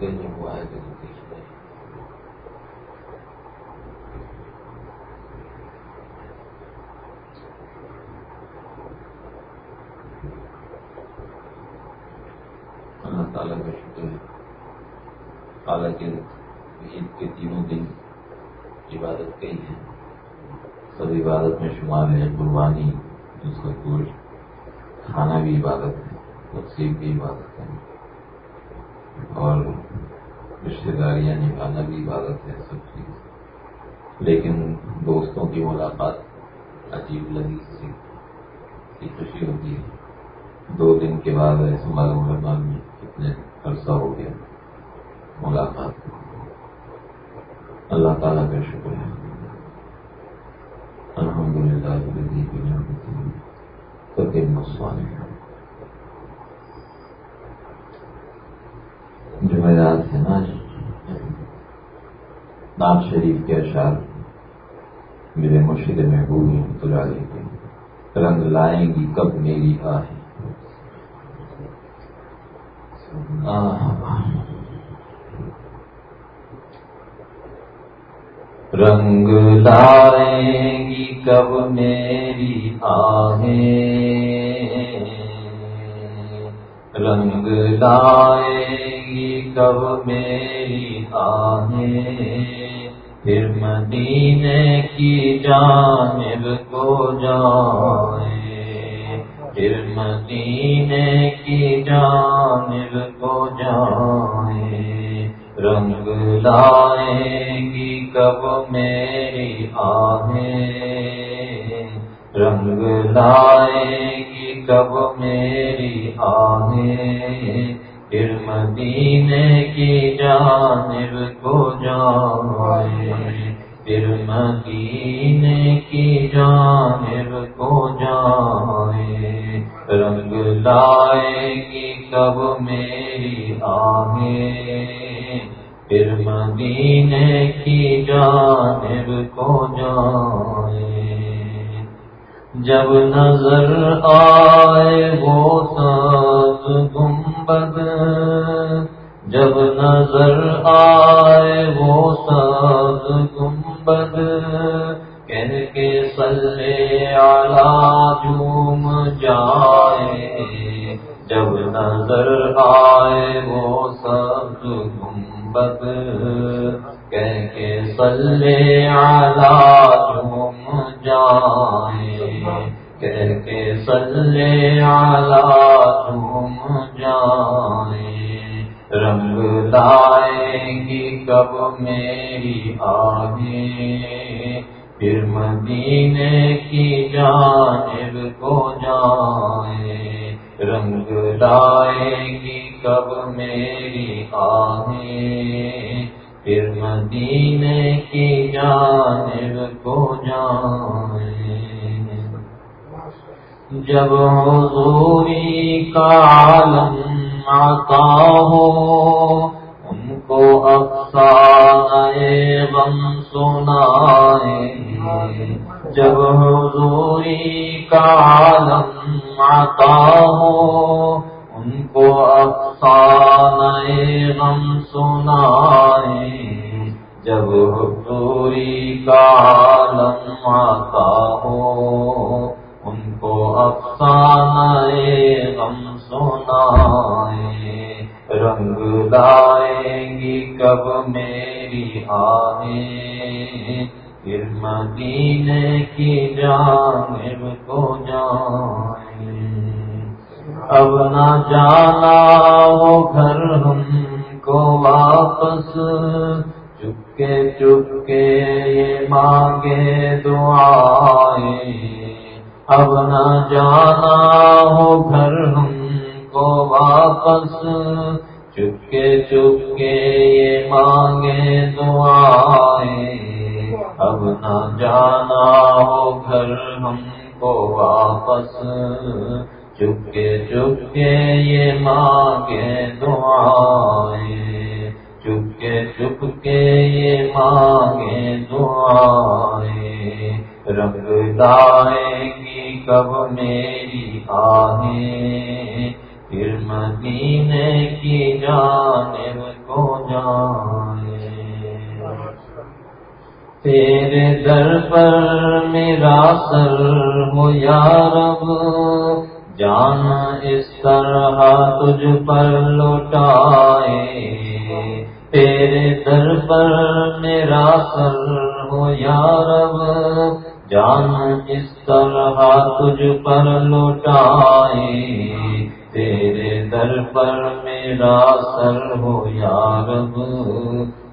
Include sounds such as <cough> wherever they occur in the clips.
اس کو رکھتے نہیں ہوا ہے کہ اللہ تعالیٰ کا شکر ہے۔ حالانکہ عید کے تینوں دن عبادت کئی ہے سب عبادت میں شمار ہے قربانی اس کا گوشت کھانا بھی عبادت ہے تقسیم بھی عبادت ہے اور رشتے داریاں نبھانا بھی عبادت ہے، سب چیز۔ لیکن دوستوں کی ملاقات عجیب لگی سی خوشی ہوتی ہے۔ دو دن کے بعد ایسے معلوم میں کتنے عرصہ ہو گیا ملاقات۔ اللہ تعالیٰ کا شکر ہے۔ الحمد للہ مسوان جمعرات ہے نا نام شریف کے اشعار میرے مرشد میں بھول تلا کے رنگ لائیں گی کب میری آہ۔ رنگ لائیں گی کب میری آہیں۔ رنگ لائیں گی کب میری آہیں۔ پھر مدینے کی جانب کو جائیں پھر مدینے کی جانب کو جائیں رنگ لائیں گی کب میری آہیں۔ رنگ لائیں گی کب میری آہیں۔ پھر مدینے کی جانب کو جائیں پھر مدینے کی جانب کو جائیں رنگ لائیں گی کب میری آہیں پھر مدینے کی جانب کو جائے۔ جب نظر آئے وہ سات گنبد جب نظر آئے وہ سات گنبد کہہ کے سلے آلہ جھوم جائے۔ جب نظر آئے وہ سب گنبد کہہ کے سلے آلہ جھوم جائیں کہہ کے سلے آلہ رنگ لائیں گی کب میری آگے پھر مدینے کی جانب کو جائیں، رنگ لائیں گی کب میری آہیں پھر مدینے کی جانب کو جائیں۔ جب حضوری کا عالم آتا ہو ان کو افسانے غم سنائے جب حضوری کا عالم آتا ہو ان کو افسانے غم سنائے جب حضوری کا عالم آتا ہو ان کو افسانے غم سنائے رنگ لائیں گی کب میری آئے پھر مدینے کی جانب کو جائیں اب نہ جانا وہ گھر ہم کو واپس چپکے چپکے یہ مانگے دعائیں اب نہ جانا ہو گھر ہم کو واپس۔ چپکے چپکے یہ مانگے دعائیں۔ اب نہ جانا ہو گھر ہم کو واپس۔ چپکے چپکے یہ مانگے دعائیں۔ چپکے چپکے یہ مانگے دعائیں۔ رنگ لائیں گی کب میری آہیں۔ پھر مدینے کی جانب کو جائے تیرے در پر میرا سر ہو یا رب جان اس طرح تجھ پر لوٹائے۔ تیرے در پر میرا سر ہو یا رب جان اس طرح تجھ پر لوٹائے۔ تیرے در پر میرا سر ہو یا رب،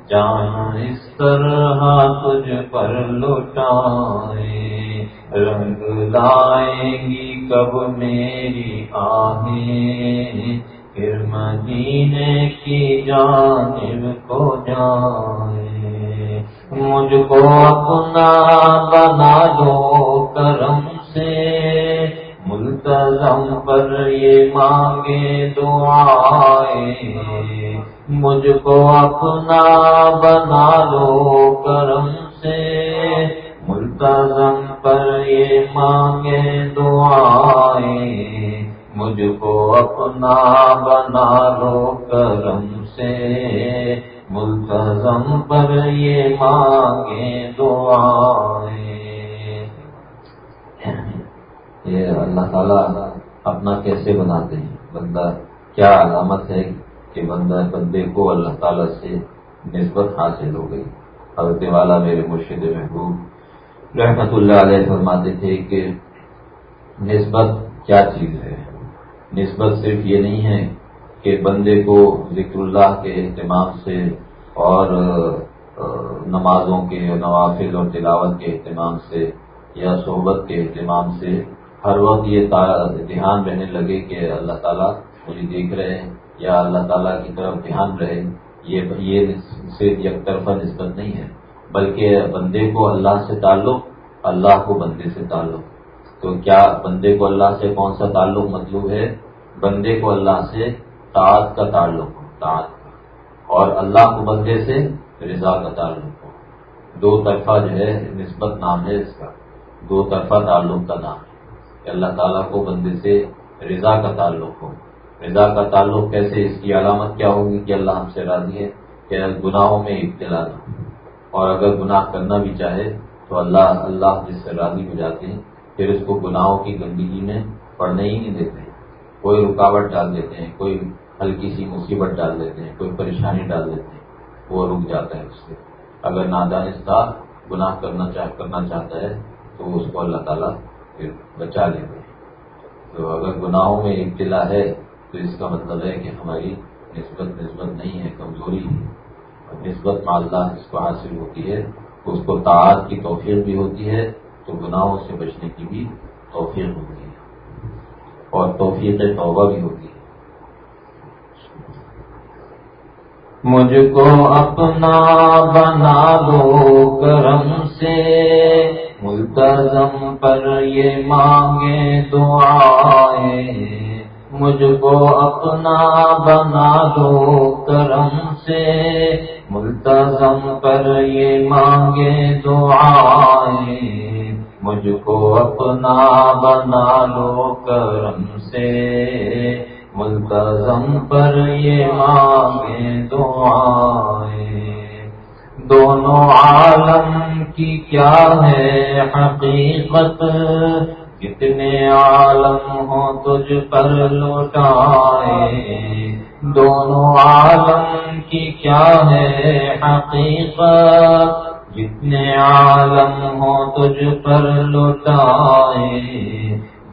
جان اس طرح تجھ پر لوٹائے، رنگ لائے گی کب میری آہیں؟ پھر مدینے کی جانب کو جائے۔ مجھ کو اپنا بنا دو کرم سے ملتظم پر یہ مانگے دعائیں۔ مجھ کو اپنا بنا دو کرم سے۔ ملتظم پر یہ مانگے دعائیں۔ مجھ کو اپنا بنا لو کرم سے۔ ملتظم پر یہ مانگے دعائیں۔ یہ اللہ تعالیٰ اپنا کیسے بناتے ہیں؟ بندہ کیا علامت ہے کہ بندہ بندے کو اللہ تعالیٰ سے نسبت حاصل ہو گئی؟ حضرت والا میرے مرشد محبوب رحمت اللہ علیہ فرماتے تھے کہ نسبت کیا چیز ہے؟ نسبت صرف یہ نہیں ہے کہ بندے کو ذکر اللہ کے اہتمام سے اور نمازوں کے نوافل اور تلاوت کے اہتمام سے یا صحبت کے اہتمام سے ہر وقت یہ دھیان رہنے لگے کہ اللہ تعالیٰ مجھے دیکھ رہے ہیں یا اللہ تعالیٰ کی طرف دھیان رہے یہ یہ صرف یک طرفہ نسبت نہیں ہے، بلکہ بندے کو اللہ سے تعلق، اللہ کو بندے سے تعلق۔ تو کیا بندے کو اللہ سے کون سا تعلق مطلوب ہے؟ بندے کو اللہ سے تعت کا تعلق ہو تعت اور اللہ کو بندے سے رضا کا تعلق۔ ہو دو طرفہ جو ہے نسبت نام ہے اس کا۔ دو طرفہ تعلق کا نام۔ ہے کہ اللہ تعالیٰ کو بندے سے رضا کا تعلق ہو۔ رضا کا تعلق کیسے؟ اس کی علامت کیا ہوگی کہ اللہ ہم سے راضی ہے کہ گناہوں میں ابتلا نہ اور اگر گناہ کرنا بھی چاہے تو اللہ اللہ جس سے راضی ہو جاتے ہیں، پھر اس کو گناہوں کی گندگی میں پڑھنے ہی نہیں دیتے۔ کوئی رکاوٹ ڈال دیتے ہیں، کوئی ہلکی سی مصیبت ڈال دیتے ہیں، کوئی پریشانی ڈال دیتے ہیں، وہ رک جاتا ہے اس سے۔ اگر نادانستہ گناہ کرنا چاہ، کرنا چاہتا ہے تو اس کو اللہ تعالیٰ پھر بچا لیتے ہیں تو اگر گناہوں میں ابتلا ہے، تو اس کا مطلب ہے کہ ہماری نسبت نسبت نہیں ہے، کمزوری ہے۔ اور نسبت مالدہ جس کو حاصل ہوتی ہے، اس کو تعداد کی توفیق بھی ہوتی ہے، تو گناہوں سے بچنے کی بھی توفیق ہوتی ہے۔ اور توفیق توبہ بھی ہوتی ہے۔ مجھ کو اپنا بنا دو کرم سے۔ ملتظم پر یہ مانگے دعائیں، مجھ کو اپنا بنا دو کرم سے۔ ملتظم پر یہ مانگے دعائیں، مجھ کو اپنا بنا لو کرم سے۔ ملتظم پر یہ مانگے دعائیں۔ دونوں عالم کی کیا ہے حقیقت؟ کتنے عالم ہو تجھ پر لوٹائے؟ دونوں عالم کی کیا ہے حقیقت؟ جتنے عالم ہو تجھ پر لوٹائے؟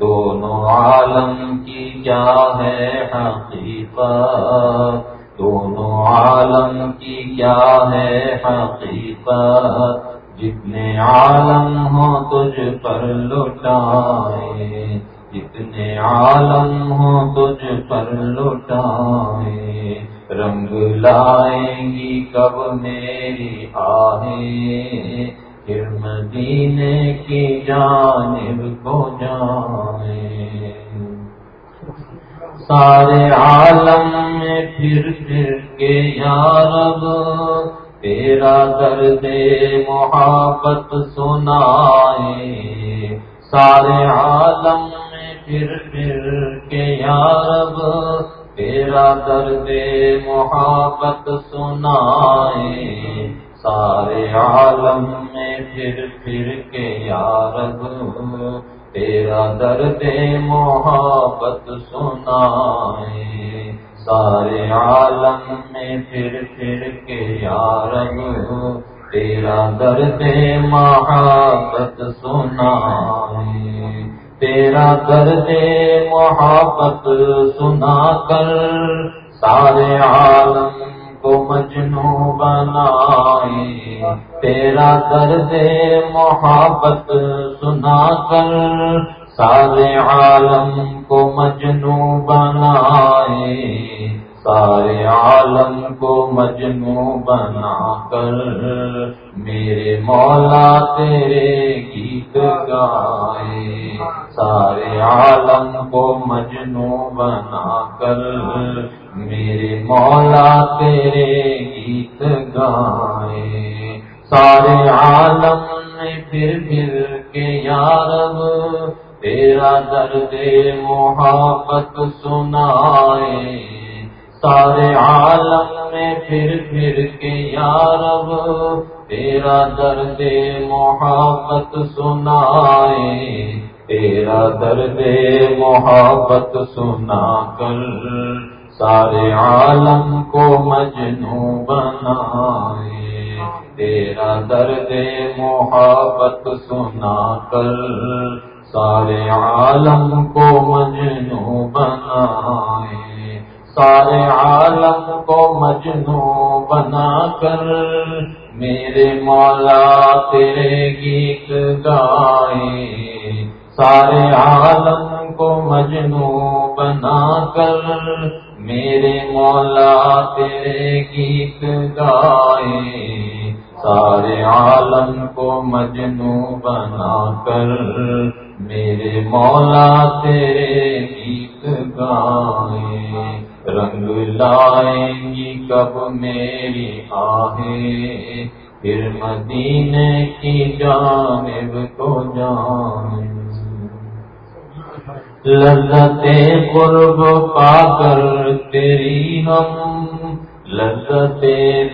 دونوں عالم کی کیا ہے حقیقت؟ دونوں عالم کی کیا ہے حقیقت؟ جتنے عالم ہو تجھ پر لوٹائے جتنے عالم ہو تجھ پر لوٹائے رنگ لائیں گی کب میری آئے پھر مدینے کی جانب کو جائیں سارے عالم میں پھر پھر کے یارب تیرا درد محبت سنائے سارے عالم میں پھر پھر کے یارب تیرا درد محبت سنائے سارے عالم میں پھر پھر کے یارب تیرا درد محبت سنائے۔ سارے عالم میں پھر پھر کے یارب تیرا درد محبت سنائے۔ تیرا درد محبت سنا کر سارے عالم کو مجنو بنائے تیرا درد محبت سنا کر سارے عالم کو مجنو بنائے سارے عالم کو مجنو بنا کر میرے مولا تیرے گیت گائے۔ سارے عالم کو مجنو بنا کر۔ میرے مولا تیرے گیت گائے سارے عالم نے پھر پھر کے یارب تیرا درد محبت سنائے۔ سارے عالم میں پھر پھر کے یارب تیرا درد محبت سنائے۔ تیرا درد محبت سنا کر سارے عالم کو مجنو بنائے۔ تیرا درد محبت سنا کر سارے عالم کو مجنو بنائے۔ سارے عالم کو مجنو بنا کر میرے مولا تیرے گیت گائے۔ سارے عالم کو مجنو بنا کر، میرے مولا تیرے گیت گائے۔ سارے عالم کو مجنو بنا کر، میرے مولا تیرے گیت گائے۔ رنگ لائیں گی کب میری آہیں پھر مدینے کی جانب کو جان لذت قرب پا کر تیری ہم لذت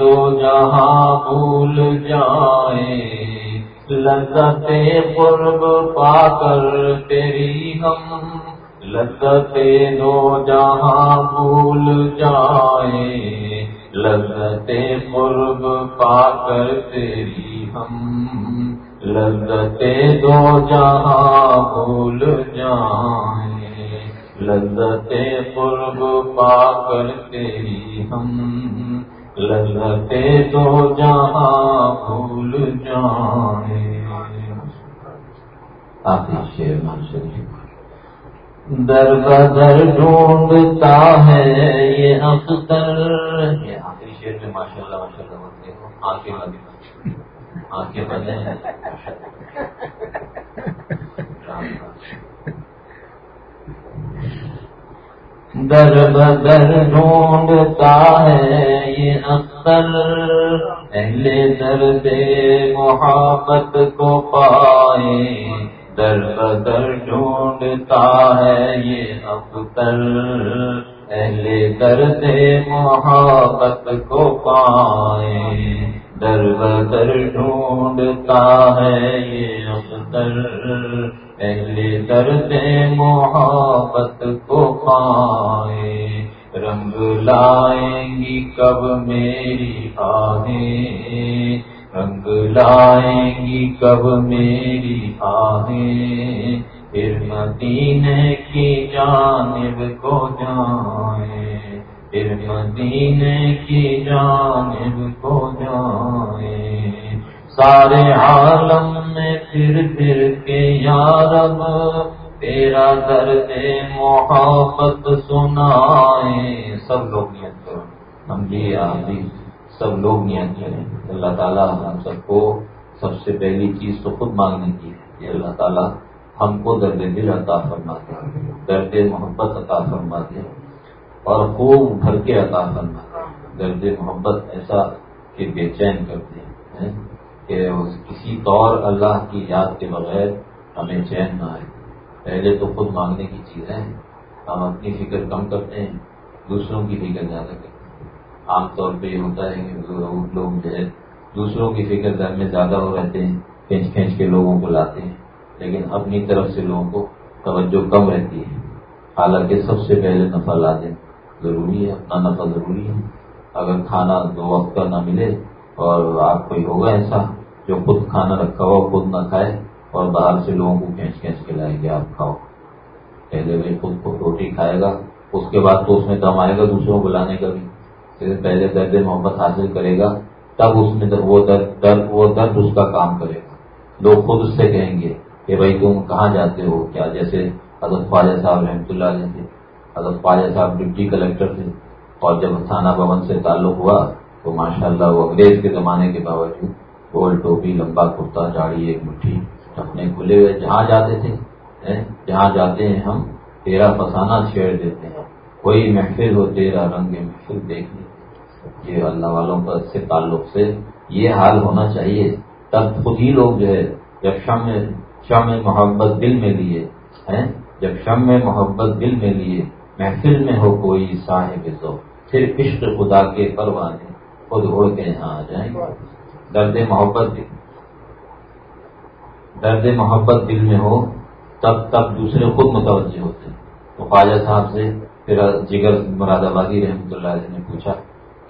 دو جہاں بھول جائیں۔ لذت قرب پا کر تیری ہم لذت دو جہاں بھول جائے لذت قرب پا کر تیری ہم۔ لذت دو جہاں بھول جائے لذت قرب پا کر تیری ہم۔ لذت دو جہاں بھول جائے آخری شیر شریف در بدر ڈھونڈتا ہے یہ اختر۔ یہ آخری شیر ماشاء اللہ ماشاء اللہ بنتے ہو۔ آنکھیں بندے ہیں۔ در بدر ڈھونڈتا ہے یہ اختر۔ پہلے درد محبت کو پائے۔ در بدر ڈھونڈتا ہے یہ اختر۔ اہل درد محبت کو پائے۔ در بدر ڈھونڈتا ہے یہ اختر۔ اہل درد محبت کو پائے رنگ لائیں گی کب میری آہیں رنگ لائیں گی کب میری آہیں پھر مدینے کی جانب کو جائیں۔ پھر مدینے کی جانب کو جائیں سارے عالم میں پھر پھر کے یارب تیرا درد محبت سنائے۔ سب لوگ نیت کرو۔ ہم جی آدھی سب لوگ نیت کریں۔ اللہ تعالیٰ ہم سب کو سب سے پہلی چیز تو خود مانگنے کی ہے کہ اللہ تعالیٰ ہم کو درد دل عطا فرما دے درد محبت عطا فرما دے اور خوب بھر کے عطا فرما۔ درد محبت ایسا کہ بے چین کرتے ہیں کہ کسی طور اللہ کی یاد کے بغیر ہمیں چین نہ آئے۔ پہلے تو خود مانگنے کی چیزیں ہیں، ہم اپنی فکر کم کرتے ہیں، دوسروں کی فکر زیادہ کرتے ہیں۔ عام طور پہ یہ ہوتا ہے کہ لوگ جو ہے، دوسروں کی فکر گھر میں زیادہ ہو رہتے ہیں، کھینچ کھینچ کے لوگوں کو لاتے ہیں، لیکن اپنی طرف سے لوگوں کو توجہ کم رہتی ہے۔ حالانکہ سب سے پہلے نفع لا دیں ضروری ہے اپنا نفع ضروری ہے۔ اگر کھانا دو وقت کا نہ ملے اور آپ کوئی ہوگا ایسا جو خود کھانا رکھا ہوا خود نہ کھائے اور باہر سے لوگوں کو کھینچ کھینچ کے لائیں گے آپ کھاؤ۔ پہلے بھائی خود کو روٹی کھائے گا، اس کے بعد تو اس میں دم آئے گا دوسروں کو لانے کا بھی۔ پھر پہلے درد محبت حاصل کرے گا، تب اس میں وہ درد درد وہ درد اس کا کام کرے گا۔ لوگ خود اس سے کہیں گے کہ بھائی تم کہاں جاتے ہو؟ کیا جیسے حضرت خواجہ صاحب رحمۃ اللہ علیہ تھے۔ حضرت خواجہ صاحب ڈپٹی کلیکٹر تھے اور جب تھانہ بھون سے تعلق ہوا تو ماشاء اللہ وہ انگریز کے زمانے کے باوجود گول ٹوپی، لمبا کرتا، جاڑی ایک مٹھی، اپنے کھلے ہوئے جہاں جاتے تھے جہاں جاتے ہیں ہم، تیرا پسانہ چھیڑ دیتے ہیں۔ کوئی محفل ہو، تیرا رنگ محفل دیکھ لے۔ یہ اللہ والوں کا سے تعلق سے یہ حال ہونا چاہیے۔ تب خود ہی لوگ جو ہے، جب شم شم محبت دل میں لیے جب شم میں محبت دل میں لیے محفل میں ہو کوئی صاحب ذوق پھر عشق خدا کے پروانے خود اڑ کے یہاں آ جائیں درد محبت دل درد محبت دل میں ہو، تب تب دوسرے خود متوجہ ہوتے ہیں۔ تو خواجہ صاحب سے پھر جگر مراد آبادی رحمۃ اللہ علیہ نے پوچھا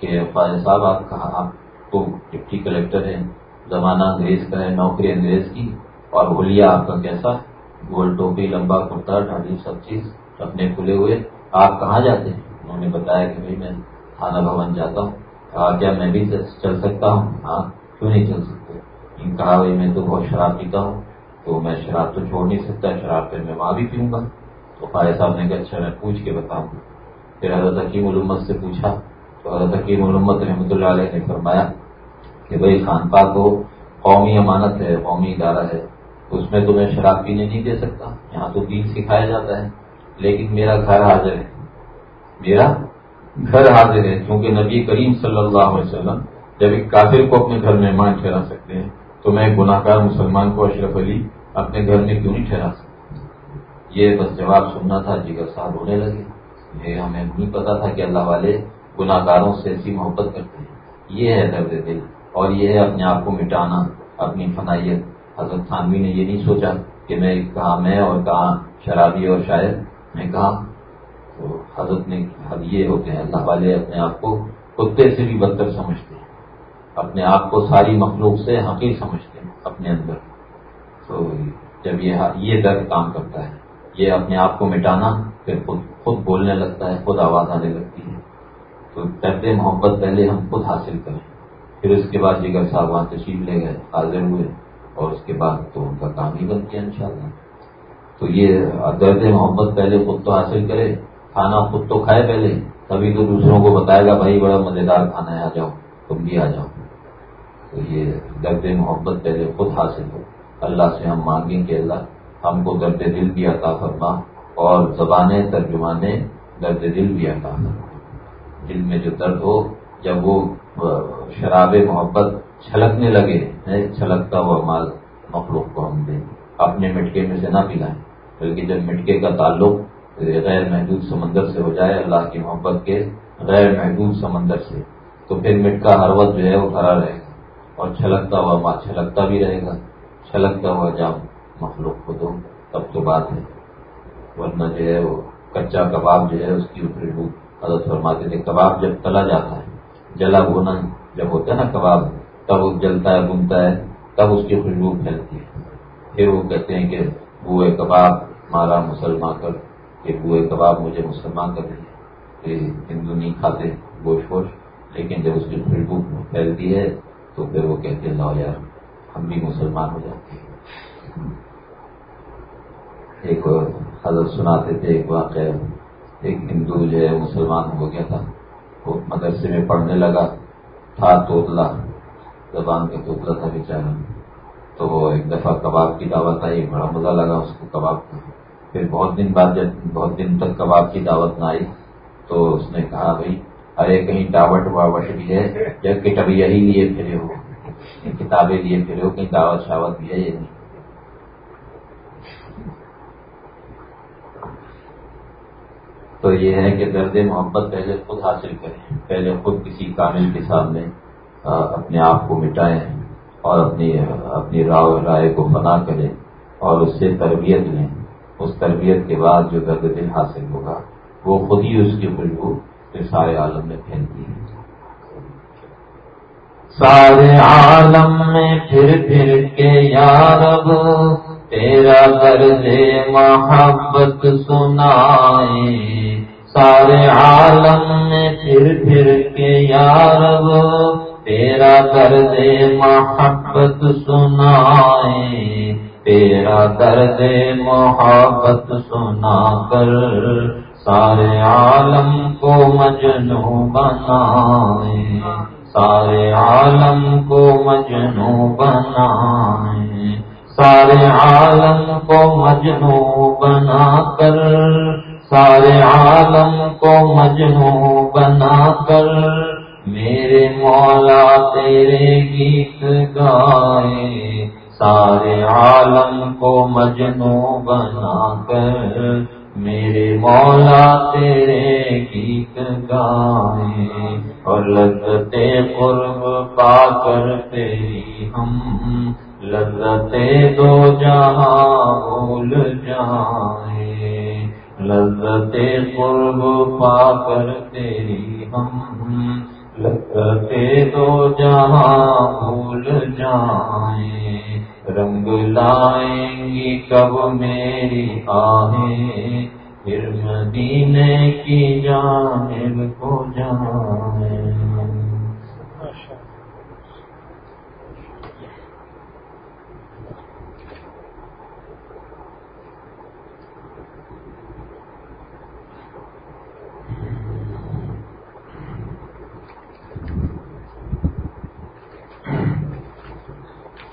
کہ خواجہ صاحب، آپ کہاں آپ تو ڈپٹی کلیکٹر ہیں، زمانہ انگریز کا ہے، نوکری انگریز کی، اور ہولیا آپ کا کیسا؟ گول ٹوپی، لمبا کرتا ڈھاڈی سب چیز، اپنے کھلے ہوئے۔ آپ کہاں جاتے ہیں؟ انہوں نے بتایا کہ بھائی میں تھانہ بھون جاتا ہوں۔ کہا، کیا میں بھی چل سکتا ہوں؟ ہاں کیوں نہیں چل سکتے؟ کہا، بھائی میں تو بہت شراب پیتا ہوں، تو میں شراب تو چھوڑ نہیں سکتا، شراب پہ میں وہاں بھی پیوں گا۔ تو فائد صاحب نے کہا اچھا میں پوچھ کے بتاؤں۔ پھر حضرت حکیم علومت سے پوچھا۔ تو حضرت حکیم علومت رحمۃ اللہ علیہ نے فرمایا کہ بھائی، خان پاک کو قومی امانت ہے، قومی ادارہ ہے، اس میں تو میں شراب پینے نہیں دے سکتا، یہاں تو دین سکھایا جاتا ہے۔ لیکن میرا گھر حاضر ہے۔ میرا گھر حاضر ہے، کیونکہ نبی کریم صلی اللہ علیہ وسلم جب ایک کافر کو اپنے گھر مہمان ٹھہرا سکتے ہیں، تو میں ایک گناہ گار مسلمان کو اشرف علی اپنے گھر میں کیوں نہیں ٹھہرا سکتا؟ یہ بس جواب سننا تھا، جگر صاحب ہونے لگے۔ یہ ہمیں نہیں پتا تھا کہ اللہ والے گناہ گاروں سے ایسی محبت کرتے ہیں۔ یہ ہے درد دل، اور یہ ہے اپنے آپ کو مٹانا، اپنی فنائیت۔ حضرت خانوی نے یہ نہیں سوچا کہ میں کہاں، میں اور کہاں شرابی اور شاعر میں کہا تو حضرت نے یہ ہوتے ہیں، اللہ والے اپنے آپ کو کتے سے بھی بدتر سمجھتے ہیں۔ اپنے آپ کو ساری مخلوق سے حقیق سمجھتے ہیں، اپنے اندر۔ تو جب یہ یہ درد کام کرتا ہے، یہ اپنے آپ کو مٹانا، پھر خود خود بولنے لگتا ہے، خود آواز آنے لگتی ہے۔ تو درد محبت پہلے ہم خود حاصل کریں۔ پھر اس کے بعد جگر صاحب وہاں تشریف لے گئے، حاضر ہوئے اور اس کے بعد تو ان کا کام ہی بن کیا ان شاء اللہ تو یہ درد محبت پہلے خود تو حاصل کرے، کھانا خود تو کھائے پہلے، تبھی تو دوسروں کو بتائے گا، بھائی، بڑا مزیدار کھانا ہے، آ جاؤ، تم بھی آ جاؤ. تو یہ درد محبت پہلے خود حاصل ہو۔ اللہ سے ہم مانگیں کہ اللہ ہم کو درد دل بھی عطا فرما اور زبانیں ترجمانے درد دل بھی عطا فرما۔ دل میں جو درد ہو، جب وہ شراب محبت چھلکنے لگے چھلکتا ہوا مال مخلوق کو ہم دیں۔ اپنے مٹکے میں سے نہ پلائیں۔ بلکہ جب مٹکے کا تعلق غیر محدود سمندر سے ہو جائے اللہ کی محبت کے غیر محدود سمندر سے، تو پھر مٹکا ہر وقت جو ہے وہ بھرا رہے گا اور چھلکتا ہوا ماں چھلکتا بھی رہے گا، چھلکتا ہوا جام مخلوق کو دو، تب تو بات ہے۔ ورنہ جو ہے وہ کچا کباب جو ہے اس کی خوشبو حضرت فرماتے تھے، کباب جب تلا جاتا ہے، جلا بھونا جب ہوتا ہے نا کباب، تب وہ جلتا ہے بنتا ہے، تب اس کی خوشبو پھیلتی ہے۔ پھر وہ کہتے ہیں کہ بوئے کباب مارا مسلمان کر کہ بوئے کباب مجھے مسلمان کر دیں کہ ہندو نہیں کھاتے، گوشت ووشت لیکن جب اس کی خوشبو پھیلتی ہے تو پھر وہ کہتے ہیں، لاؤ یار، ہم بھی مسلمان ہو جاتے ہیں۔ ایک حضرت سناتے تھے ایک واقعہ، ایک ہندو جو ہے مسلمان ہو گیا تھا، وہ مدرسے میں پڑھنے لگا، تھا توتلا، زبان کا توتلا تھا بیچارا تو وہ ایک دفعہ کباب کی دعوت آئی، بڑا مزہ لگا اس کو کباب کا پھر بہت دن بعد جب بہت دن تک کباب کی دعوت نہ آئی تو اس نے کہا بھائی، ارے کہیں ٹاوٹ واوٹ بھی ہے، جب کتاب یہی لیے پھرے ہو، کتابیں لیے پھرے ہو، کہیں دعوت شاوت بھی ہے یہ نہیں؟ تو یہ ہے کہ درد محبت پہلے خود حاصل کریں، پہلے خود کسی کامل کے سامنے اپنے آپ کو مٹائیں اور اپنی اپنی رائے کو فنا کریں اور اس سے تربیت لیں۔ اس تربیت کے بعد جو درد دل حاصل ہوگا، وہ خود ہی اس کی خوشبو سارے عالم میں پھیلتی ہے۔ سارے عالم میں پھر پھر کے یارب تیرا درد محبت سنائے۔ سارے عالم میں پھر پھر کے یارب تیرا درد محبت سنائے۔ تیرا درد محبت سنا کر سارے عالم کو مجنو بنائے سارے عالم کو مجنو بنائے سارے عالم کو مجنو بنا کر سارے عالم کو مجنو بنا کر میرے مولا تیرے گیت گائے سارے عالم کو مجنو بنا کر میرے مولا تیرے گیت گائے اور لذتے قرب پا کر تیری ہم لذتے دو جہاں بھول جائیں لذتے قرب پا کر تیری ہم لذتے دو جہاں بھول جائیں رنگ لائیں گی کب میری آہیں؟ پھر مدینے کی جانب کو جائیں۔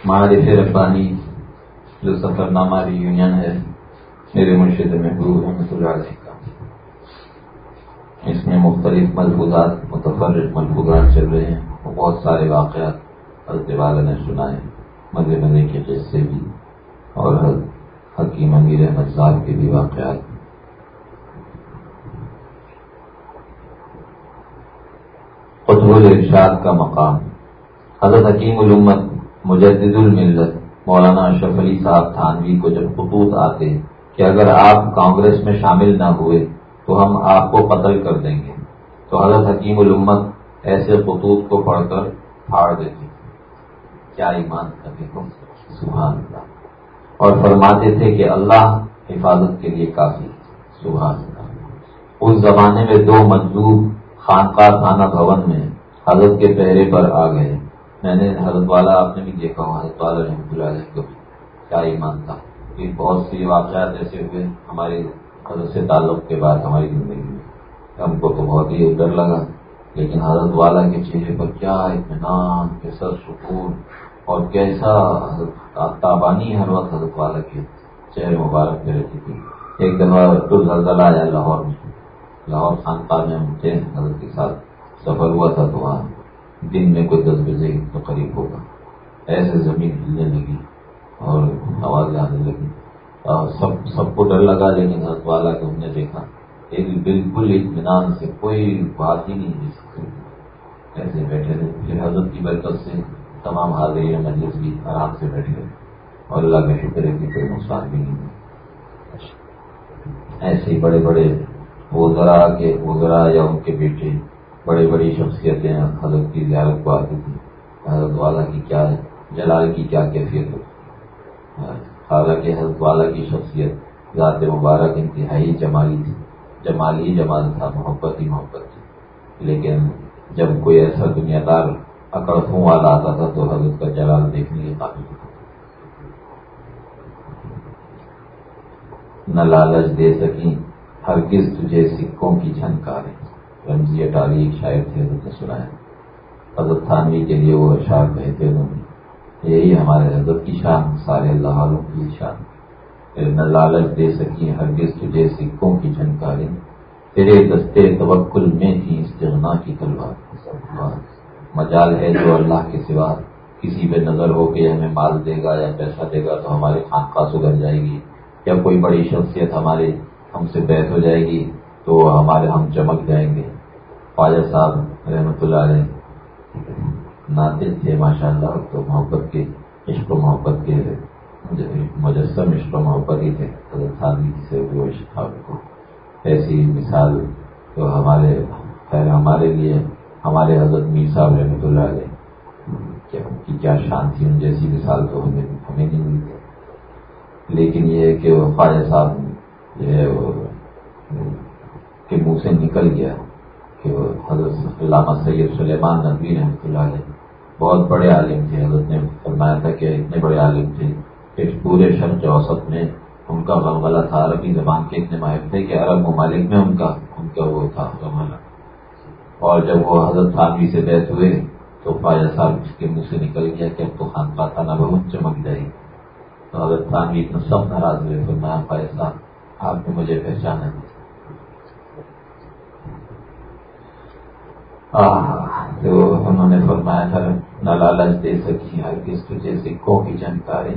معرف ربانی، جو سفر نامہ یونین ہے، میرے مرشد محبوب رحمۃ اللہ علیہ کا۔ اس میں مختلف ملبوزات متفرق ملبوزات چل رہے ہیں بہت سارے واقعات حضرت والا نے سنائے مزے مزے کے قصے بھی، اور حکیم امیر احمد صاحب کے بھی واقعات۔ قطب الرشاد کا مقام۔ حضرت حکیم الامت مجدد الملت، مولانا اشرف علی صاحب تھانوی کو جب خطوط آتے کہ اگر آپ کانگریس میں شامل نہ ہوئے تو ہم آپ کو قتل کر دیں گے۔ تو حضرت حکیم الامت ایسے خطوط کو پڑھ کر پھاڑ دیتے کیا ایمان کرنے کو سبحان اللہ۔ اور فرماتے تھے کہ اللہ حفاظت کے لیے کافی سبحان اللہ۔ اس زمانے میں دو مجدور خانقاہ خانہ بھون میں حضرت کے پہرے پر آ گئے۔ میں نے حضرت والا آپ نے بھی دیکھا ہوں حضرت والا رحمۃ اللہ علیہ کو کیا ایمان تھا کہ بہت سی واقعات ایسے ہوئے ہماری حضرت سے تعلق کے بعد، ہماری زندگی میں۔ ہم کو تو بہت ہی ڈر لگا، لیکن حضرت والا کے چہرے پر کیا اطمینان، کیسا سکون اور کیسا تابانی ہر وقت حضرت والا کے چہرے مبارک میں رہتی تھی۔ ایک دفعہ تو زلزلہ آیا لاہور میں۔ لاہور خانقاہ میں ہم تھے، حضرت کے ساتھ سفر ہوا تھا تو وہاں۔ دن میں کوئی دس بجے تو قریب ہوگا۔ ایسے زمین ہلنے لگی اور آواز آنے لگی۔ اور سب سب کو ڈر لگا لیکن حضرت والا کو ہم نے دیکھا۔ ایک بالکل اطمینان سے کوئی بات ہی نہیں جس ایسے بیٹھے تھے پھر حضرت کی برکت سے تمام حاضرین مجلس بھی آرام سے بیٹھ گئے اور اللہ کا شکر ہے کہ کوئی نقصان بھی نہیں ایسے ہی بڑے بڑے وہ ذرا کے، وہ ذرا یا ان کے بیٹے بڑی بڑی شخصیتیں حضرت کی زیارت کو آتی تھی، حضرت والا کی کیا جلال کی کیا کیفیت ہو حالانکہ حضرت والا کی شخصیت ذات مبارک انتہائی جمالی تھی۔ جمال ہی جمال تھا، محبت ہی محبت تھی۔ لیکن جب کوئی ایسا دنیا دار اکڑ خوں والا آتا تھا تو حضرت کا جلال دیکھنے کے قابل تھا۔ نہ لالچ دے سکی ہر کس تجھے سکوں کی جھنکارے رمضی اٹاری ایک شاعر تھے حضرت نے سنایا حضرت تھانوی کے لیے وہ اشعار کہے تھے انہوں نے۔ یہی ہمارے حضرت کی شان، سارے اللہ والوں کی شان۔ نہ لالچ دے سکی ہرگز تجھے سکھوں کی جھنکاریں تیرے دستے توکل میں تھی استغنا کی تلوار۔ مجال ہے جو اللہ کے سوا۔ کسی پہ نظر ہو کے ہمیں مال دے گا یا پیسہ دے گا تو ہمارے خانقاہ سدھر جائے گی۔ یا کوئی بڑی شخصیت ہمارے ہم سے بیت ہو جائے گی تو ہمارے ہم چمک جائیں گے۔ خواجہ صاحب رحمۃ اللہ علیہ، ناطق تھے ماشاء اللہ تو محبت کے عشق و محبت کے مجسم عشق و محبت ہی تھے۔ حضرت خانوی سے وہ عشق کو ایسی مثال تو ہمارے، خیر، ہمارے لیے، ہمارے حضرت میر صاحب رحمۃ اللہ علیہ ان کی کیا شان تھی، ان جیسی مثال تو ہمیں ہمیں نہیں ملتی۔ لیکن یہ ہے کہ وہ خواجہ صاحب جو ہے وہ کے منہ سے نکل گیا۔ کہ حضرت علامہ سید سلیمان ندوی رحمۃ اللہ علیہ بہت بڑے عالم تھے۔ حضرت نے فرمایا تھا کہ اتنے بڑے عالم تھے کہ پورے شرچ اوسط میں ان کا غلغلہ تھا۔ عربی زبان کے اتنے ماہر تھے کہ عرب ممالک میں ان کا ان کا وہ تھا غلغلہ اور جب وہ حضرت خانوی سے بیت ہوئے تو خواجہ صاحب اس کے منہ سے نکل گیا کہ اب تو خان پاتا نہ بہت چمک جائے۔ گی تو حضرت خانوی اتنا سب ناراض ہوئے، فرمایا خواجہ صاحب، آپ نے مجھے پہچانا نہیں تو انہوں نے فرمایا تھا نہ لالچ دے سکی ہر کس تجھے سکھوں کی جانکاری؟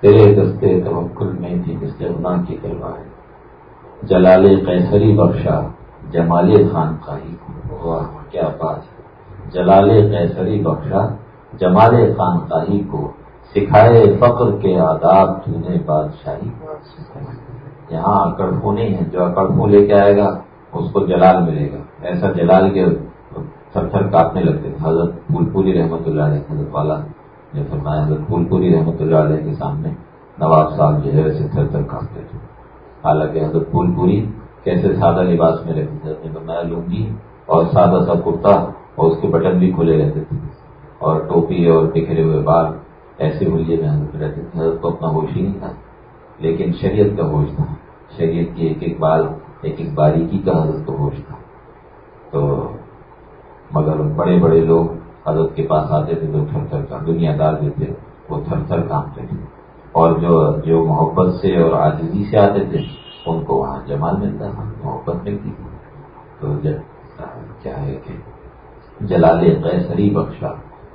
تیرے دستے توکل میں تھی جس جمنا کی تلوار جلال قیصری بخشا جمال خان خاہی واہ، کیا بات ہے۔ جلال قیصری بخشا جمال خان خاہی کو۔ سکھائے فقر کے آداب تو نے بادشاہی۔ یہاں اکڑفو نہیں ہے، جو اکڑفو لے کے آئے گا، اس کو جلال ملے گا۔ ایسا جلال کے تھر تھر کاٹنے لگتے تھے حضرت پھول پوری رحمۃ اللہ علیہ، حضرت والا نے فرمایا، حضرت پھول پوری رحمۃ اللہ علیہ کے سامنے نواب صاحب جو ہے ویسے تھر تھر کاٹتے تھے۔ حالانکہ حضرت پھول پوری کیسے سادہ لباس میں رہتے تھے نے فرمایا لنگی اور سادہ سا کرتا اور اس کے بٹن بھی کھلے رہتے تھے۔ اور ٹوپی اور بکھرے ہوئے بال ایسے ہولیے میں حضرت رہتے تھے۔ حضرت کو اپنا ہوش ہی نہیں تھا، لیکن شریعت کا ہوش تھا۔ شریعت کی ایک ایک بال، ایک ایک باریکی کا حضرت کا ہوش تھا۔ تو مگر بڑے بڑے لوگ حضرت کے پاس آتے تھے تو تھر تھر کا دنیا دار جو تھے، وہ تھر تھر کامتے تھے۔ اور جو جو محبت سے اور آزادی سے آتے تھے، ان کو وہاں جمال ملتا تھا، محبت ملتی تھی۔ تو کیا ہے کہ جلال قیصری بخشا،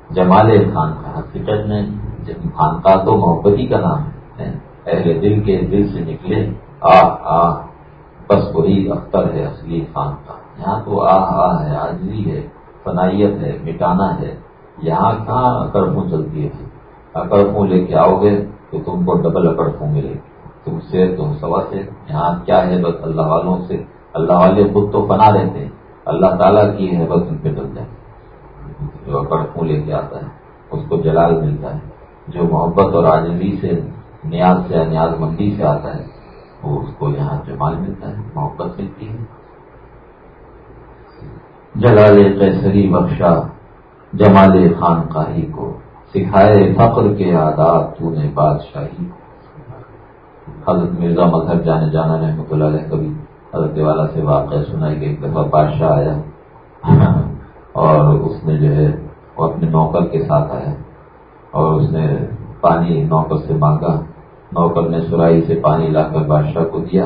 جمال خان کا حقیقت میں خان کا تو محبت ہی کا نام ہے۔ اہل دل کے دل سے نکلے آ آ بس وہی اختر ہے اصلی خان کا۔ یہاں تو آہ آ ہے آجری ہے۔ فنائیت ہے، مٹانا ہے، یہاں کہاں اکڑفوں چلتی ہے؟ اکڑفوں لے کے آؤ گے تو تم کو ڈبل اکڑفوں ملے گی۔ تم سے، تم سوا سے، یہاں کیا ہے بس اللہ والوں سے؟ اللہ والے خود تو فنا رہتے ہیں۔ اللہ تعالیٰ کی ہے بس ان پہ ڈل جائے۔ جو اکڑفوں لے کے آتا ہے، اس کو جلال ملتا ہے۔ جو محبت اور آجری سے، نیاز سے، نیاز مندی سے آتا ہے، وہ اس کو یہاں جمال ملتا ہے، محبت ملتی ہے۔ جلال قیصری بخشا، جمال خان قاہی کو، سکھائے فخر کے آداب تو نے بادشاہی حضرت مرزا مظہر جانے جانا رحمۃ اللہ علیہ کبھی حضرت والا سے واقعہ سنا کہ ایک دفعہ بادشاہ آیا۔ اور اس نے جو ہے وہ اپنے نوکر کے ساتھ آیا۔ اور اس نے پانی نوکر سے مانگا۔ نوکر نے سرائی سے پانی لا کر بادشاہ کو دیا۔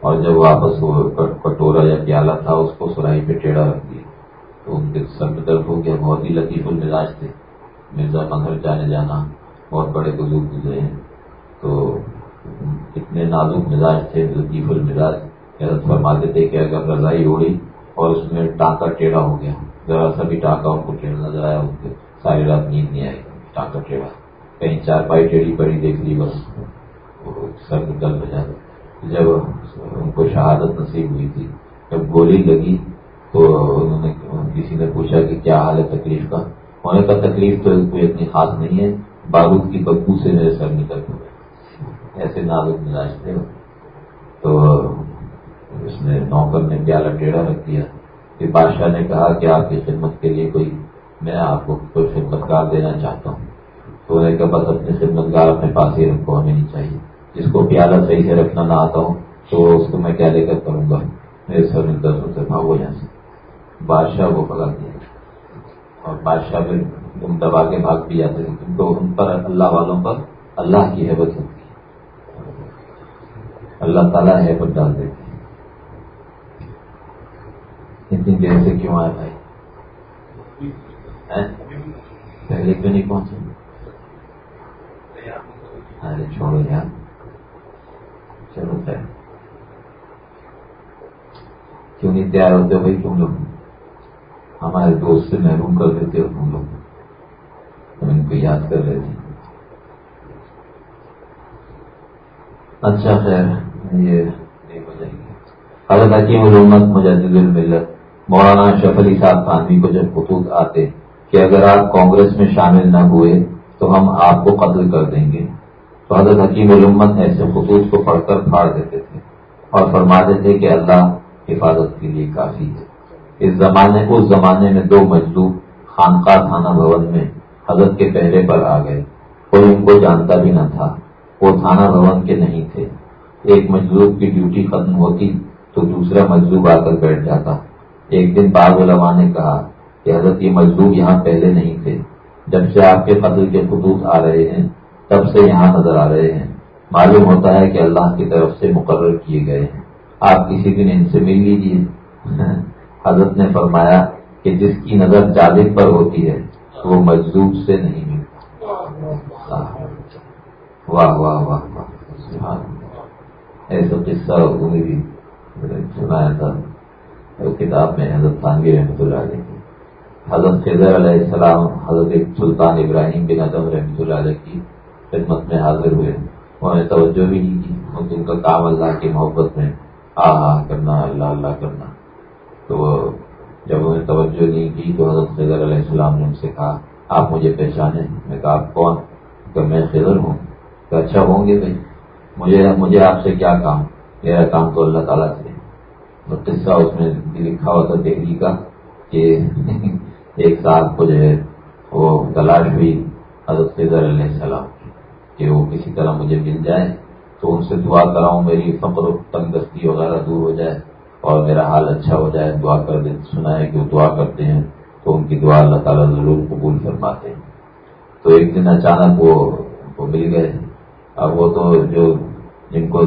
اور جب واپس وہ کٹورا یا پیالہ تھا، اس کو سرائی پہ ٹیڑھا رکھ دیا۔ تو ان کے سر میں درد ہو گیا، بہت ہی لطیف المزاج تھے۔ مرزا مظہر جانے جانا، بہت بڑے بزرگ گزرے ہیں۔ تو اتنے نازک مزاج تھے، لطیف المزاج حیرت فرماتے تھے کہ اگر رضائی اڑی اور اس میں ٹانکا ٹیڑھا ہو گیا ذرا سا بھی ٹانکا ان کو ٹیڑھا نظر آیا، ان کو ساری رات نیند نہیں آئی، ٹانکا ٹیڑھا۔ کہیں چار پائی ٹیڑھی پڑی، دیکھ لی بس۔ سر میں درد ہو جاتا۔ جب ان کو شہادت نصیب ہوئی تھی، جب گولی لگی تو انہوں نے کسی نے پوچھا کہ کیا حال ہے تکلیف کا؟ ہونے کا تکلیف تو کوئی اتنی خاص نہیں ہے، بارود کی بدبو سے میرے سر نکل ہوئے ایسے نازک مزاج تھے۔ تو اس نے نوکر نے پیالہ ٹیڑھا رکھ دیا۔ پھر بادشاہ نے کہا کہ آپ کی خدمت کے لیے کوئی، میں آپ کو کوئی خدمت کار دینا چاہتا ہوں۔ تو انہوں نے کہا، بس اپنے خدمت گار اپنے پاس ہی رکھو، ہمیں نہیں چاہیے۔ جس کو پیالہ صحیح سے رکھنا نہ آتا ہوں تو اس کو میں کیا لے کر کروں گا؟ میرے سر میں دس سے بھاگو یہاں سے بادشاہ کو پکڑ دیا اور بادشاہ پھر تم دبا کے بھاگ بھی جاتے ہیں تم کو ان پر اللہ والوں پر اللہ کی حیبت ہوتی اللہ تعالیٰ حیبت ڈال دیتے اتنی دیر سے کیوں آئے بھائی؟ پہلے کیوں نہیں پہنچے؟ ارے چھوڑو یار۔ چلو خیر۔ کیوں نہیں تیار ہوتے بھائی تم لوگ؟ ہمارے دوست سے محروم کر دیتے ہو تم لوگ ہم ان کو یاد کر رہے تھے۔ اچھا خیر، یہ ہو جائے گی۔ حضرت حکیم علومت مجدد الملت مولانا شف علی صاحب خانوی کو جب خطوط آتے کہ اگر آپ کانگریس میں شامل نہ ہوئے تو ہم آپ کو قتل کر دیں گے، تو حضرت حکیم علومت ایسے خطوط کو پڑھ کر پھاڑ دیتے تھے اور فرماتے تھے کہ اللہ حفاظت کے لیے کافی ہے۔ اس زمانے اس زمانے میں دو مجلوب خانقاہ تھانہ بھون میں حضرت کے پہرے پر آ گئے۔ کوئی ان کو جانتا بھی نہ تھا۔ وہ تھانہ بھون کے نہیں تھے۔ ایک مجلوب کی ڈیوٹی ختم ہوتی تو دوسرا مجلوب آ کر بیٹھ جاتا۔ ایک دن بعض علماء نے کہا کہ حضرت یہ مجلوب یہاں پہلے نہیں تھے۔ جب سے آپ کے قتل کے خطوط آ رہے ہیں، تب سے یہاں نظر آ رہے ہیں۔ معلوم ہوتا ہے کہ اللہ کی طرف سے مقرر کیے گئے ہیں۔ آپ کسی دن ان سے مل لیجیے <laughs> حضرت نے فرمایا کہ جس کی نظر جالب پر ہوتی ہے، وہ مجذوب سے نہیں ملتا۔ واہ واہ واہ واہ ایسا قصہ بھی سنایا تھا کتاب میں حضرت خانوی رحمۃ اللہ علیہ کی۔ حضرت خضر علیہ السلام، حضرت سلطان ابراہیم بن اعظم رحمۃ اللہ علیہ کی خدمت میں حاضر ہوئے۔ انہوں نے توجہ بھی نہیں کی، ان کا کام اللہ کی محبت میں۔ آ کرنا، اللہ اللہ، کرنا۔ تو جب انہیں توجہ نہیں کی تو حضرت خضر علیہ السلام نے ان سے کہا، آپ مجھے پہچانے میں کہا، آپ کون? کہ میں خضر ہوں۔ کہ اچھا ہوں گے بھائی، مجھے مجھے آپ سے کیا کام؟ میرا کام تو اللہ تعالیٰ سے تو قصہ اس میں لکھا ہوا تھا دہلی کا کہ ایک صاحب کو جو ہے وہ تلاش ہوئی حضرت فضر علیہ السلام کی کہ وہ کسی طرح مجھے مل جائے تو ان سے دعا کراؤں، میری فقر و تندستی وغیرہ دور ہو جائے۔ اور میرا حال اچھا ہو جائے، دعا کر دیں سنا ہے کہ وہ دعا کرتے ہیں تو ان کی دعا اللہ تعالیٰ ضرور قبول فرماتے ہیں۔ تو ایک دن اچانک وہ مل گئے۔ اب وہ تو جو جن کو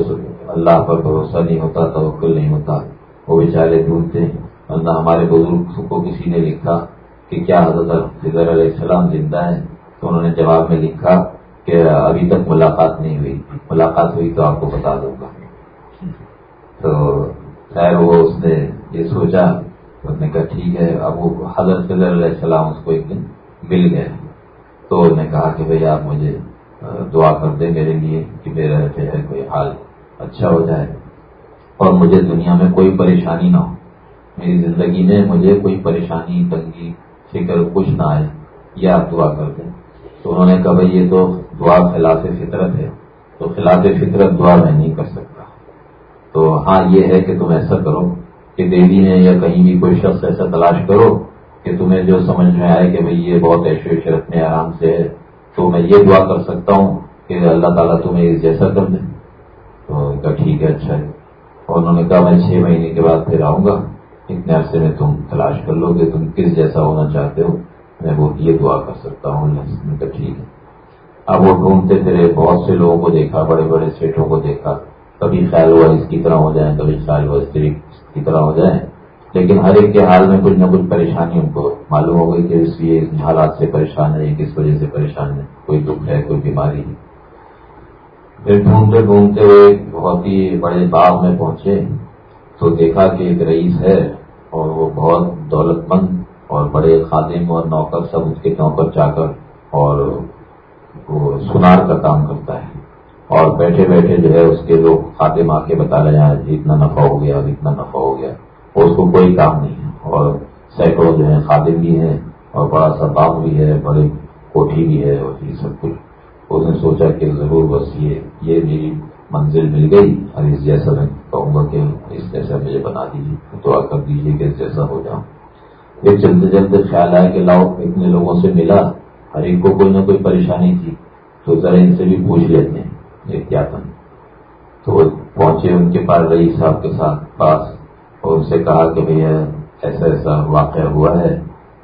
اللہ پر بھروسہ نہیں ہوتا، توکل نہیں ہوتا، وہ بیچارے ڈھونڈتے ہیں اللہ ہمارے بزرگ کو کسی نے لکھا کہ کیا حضرت فضر علیہ السلام زندہ ہے تو انہوں نے جواب میں لکھا کہ ابھی تک ملاقات نہیں ہوئی۔ ملاقات ہوئی تو آپ کو بتا دوں گا۔ تو خیر وہ اس نے یہ سوچا، اس نے کہا، ٹھیک ہے، اب وہ حضرت فضر علیہ السلام اس کو ایک دن مل گئے تو انہوں نے کہا کہ بھائی، آپ مجھے دعا کر دیں میرے لیے کہ میرا جو ہے کوئی حال اچھا ہو جائے اور مجھے دنیا میں کوئی پریشانی نہ ہو۔ میری زندگی میں مجھے کوئی پریشانی، تنگی، فکر، کچھ نہ آئے، یہ آپ دعا کر دیں۔ تو انہوں نے کہا، بھائی، یہ تو دعا خلاف فطرت ہے، تو خلاف فطرت دعا میں نہیں کر سکتا۔ تو ہاں یہ ہے کہ تم ایسا کرو کہ دہلی میں یا کہیں بھی کوئی شخص ایسا تلاش کرو کہ تمہیں جو سمجھ میں آئے کہ بھئی یہ بہت ایشو عشرت میں آرام سے ہے، تو میں یہ دعا کر سکتا ہوں کہ اللہ تعالیٰ تمہیں اس جیسا کر دے۔ تو کہا ٹھیک ہے اچھا ہے۔ اور انہوں نے کہا، میں چھ مہینے کے بعد پھر آؤں گا۔ اتنے عرصے میں تم تلاش کر لو کہ تم کس جیسا ہونا چاہتے ہو۔ میں وہ یہ دعا کر سکتا ہوں۔ کہا ٹھیک ہے۔ اب وہ ڈھونڈتے پھرے، بہت سے لوگوں کو دیکھا، بڑے بڑے سیٹوں کو دیکھا۔ کبھی خیال ہوا اس کی طرح ہو جائیں، کبھی خیال ہوا اس کی طرح ہو جائیں۔ لیکن ہر ایک کے حال میں کچھ نہ کچھ پریشانی ان کو معلوم ہو گئی کہ اس لیے حالات سے پریشان ہے کس وجہ سے پریشان ہے کوئی دکھ ہے، کوئی بیماری ہے۔ پھر ڈھونڈتے ڈھونڈتے ہوئے بہت ہی بڑے باغ میں پہنچے تو دیکھا کہ ایک رئیس ہے اور وہ بہت دولت مند اور بڑے خادم اور نوکر سب اس کے نوکر چا کر اور وہ سنار کا کام کرتا ہے۔ اور بیٹھے بیٹھے جو ہے اس کے لوگ خادم آ کے بتا رہے ہیں اتنا نفع ہو گیا اتنا نفع ہو گیا، اس کو کوئی کام نہیں ہے۔ اور سینکڑوں جو ہے خادم بھی ہیں اور بڑا سا باغ بھی ہے بڑی کوٹھی بھی ہے اور یہ سب کچھ۔ اس نے سوچا کہ ضرور بس یہ یہ میری منزل مل گئی، اور اس جیسا میں کہوں گا کہ اس جیسا مجھے بنا دیجیے، دعا کر دیجیے کہ اس جیسا ہو جاؤں۔ پھر چلتے چلتے خیال آیا کہ لاؤ، اتنے لوگوں سے ملا، ہر ایک کو کوئی نہ کوئی پریشانی تھی، تو ذرا ان سے بھی پوچھ لیتے ہیں۔ یہ کیا تھا تو پہنچے ان کے پاس رہی صاحب کے ساتھ پاس، اور ان سے کہا کہ بھیا ایسا ایسا واقعہ ہوا ہے،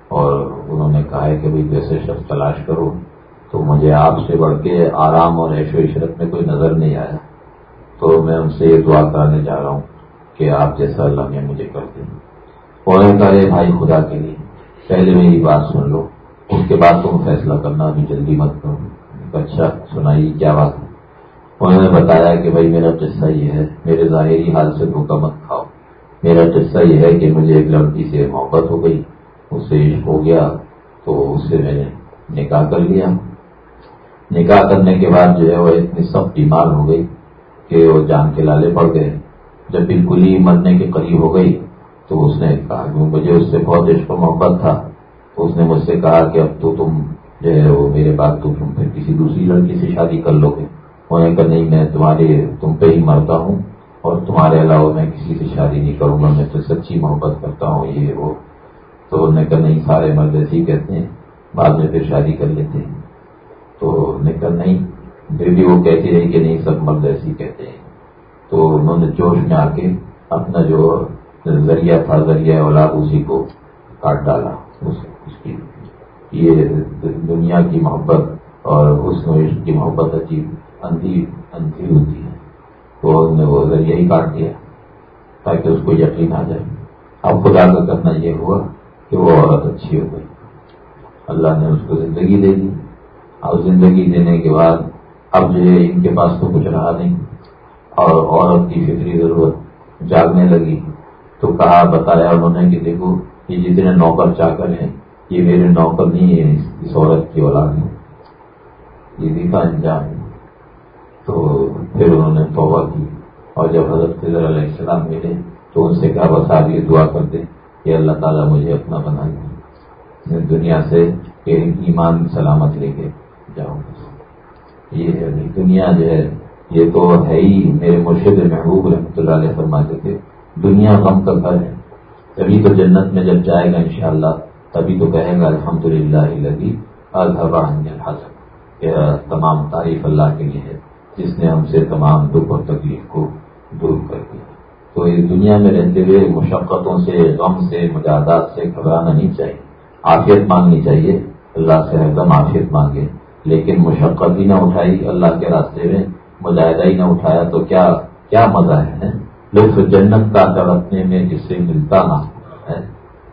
اور انہوں نے کہا ہے کہ بھائی جیسے شخص تلاش کرو، تو مجھے آپ سے بڑھ کے آرام اور عیش و عشرت میں کوئی نظر نہیں آیا۔ تو میں ان سے یہ دعا کرانے جا رہا ہوں کہ آپ جیسا اللہ میں مجھے کر دیں اور کرے بھائی خدا کے لیے، پہلے میری بات سن لو، اس کے بعد تم فیصلہ کرنا، ابھی جلدی مت کرو۔ اچھا سنائیے کیا بات؟ ہے انہوں نے بتایا کہ بھائی میرا قصہ یہ ہے، میرے ظاہری حال سے دھوکہ مت کھاؤ۔ میرا قصہ یہ ہے کہ مجھے ایک لڑکی سے محبت ہو گئی اس سے عشق ہو گیا، تو اس سے میں نے نکاح کر لیا۔ نکاح کرنے کے بعد جو ہے وہ اتنی سب بیمار ہو گئی کہ وہ جان کے لالے پڑ گئے۔ جب بالکل ہی مرنے کے قریب ہو گئی، تو اس نے کہا کہ مجھے اس سے بہت عشق و محبت تھا؟ تو اس نے مجھ سے کہا کہ اب تو تم جو ہے وہ میرے بات تو تم پھر کسی دوسری لڑکی سے شادی کر لو گے۔ انہیں کہا نہیں، میں تمہارے تم پہ ہی مرتا ہوں اور تمہارے علاوہ میں کسی سے شادی نہیں کروں گا، میں تو سچی محبت کرتا ہوں، یہ وہ۔ تو انہوں نے کہا نہیں، سارے مرد ایسے ہی کہتے ہیں، بعد میں پھر شادی کر لیتے ہیں۔ تو انہوں نے کہا نہیں، پھر بھی وہ کہتی رہی کہ نہیں، سب مرد ایسے ہی کہتے ہیں۔ تو انہوں نے جوش میں آ کے اپنا جو ذریعہ تھا، ذریعہ اولاد اسی کو کاٹ ڈالا۔ اس کی یہ دنیا کی محبت اور حسن و عشق کی محبت عجیب اندھی اندھی ہوتی ہے۔ تو انہوں نے وہ ذریعہ ہی کاٹ دیا، تاکہ اس کو یقین آ جائے۔ اب خدا کا کرنا یہ ہوا کہ وہ عورت اچھی ہو گئی۔ اللہ نے اس کو زندگی دے دی۔ اب زندگی دینے کے بعد اب جو ہے ان کے پاس تو کچھ رہا نہیں۔ اور عورت کی فکری ضرورت جاگنے لگی۔ تو کہا، بتایا انہوں نے کہ دیکھو، یہ جتنے نوکر چا کر ہیں، یہ میرے نوکر نہیں ہے اس عورت کی اولاد میں یہ بھی تھا انجام تو پھر انہوں نے توبہ کی اور جب حضرت علیہ السلام ملے تو ان سے کہا، بس آپ یہ دعا کر دیں کہ اللہ تعالیٰ مجھے اپنا بنا دیں دنیا سے ایمان سلامت لے کے جاؤں۔ یہ ہے دنیا جو ہے، یہ تو ہے ہی۔ میرے مرشد محبوب رحمۃ اللہ علیہ فرماتے تھے، دنیا غم کا گھر ہے۔ تبھی تو جنت میں جب جائے گا انشاءاللہ، تبھی تو کہے گا الحمد للہ لگی کہ تمام تعریف اللہ کے لیے ہے۔ جس نے ہم سے تمام دکھ اور تکلیف کو دور کر دیا۔ تو اس دنیا میں رہتے ہوئے مشقتوں سے، غم سے مجاہدات سے گھبرانا نہیں چاہیے۔ عافیت مانگنی چاہیے۔ اللہ سے ایک دم عافیت مانگے۔ لیکن مشقت ہی نہ اٹھائی اللہ کے راستے میں، مجاہدہ ہی نہ اٹھایا تو کیا کیا مزہ ہے لطف جنت کا تڑپنے میں جس سے ملتا نہ ہے؟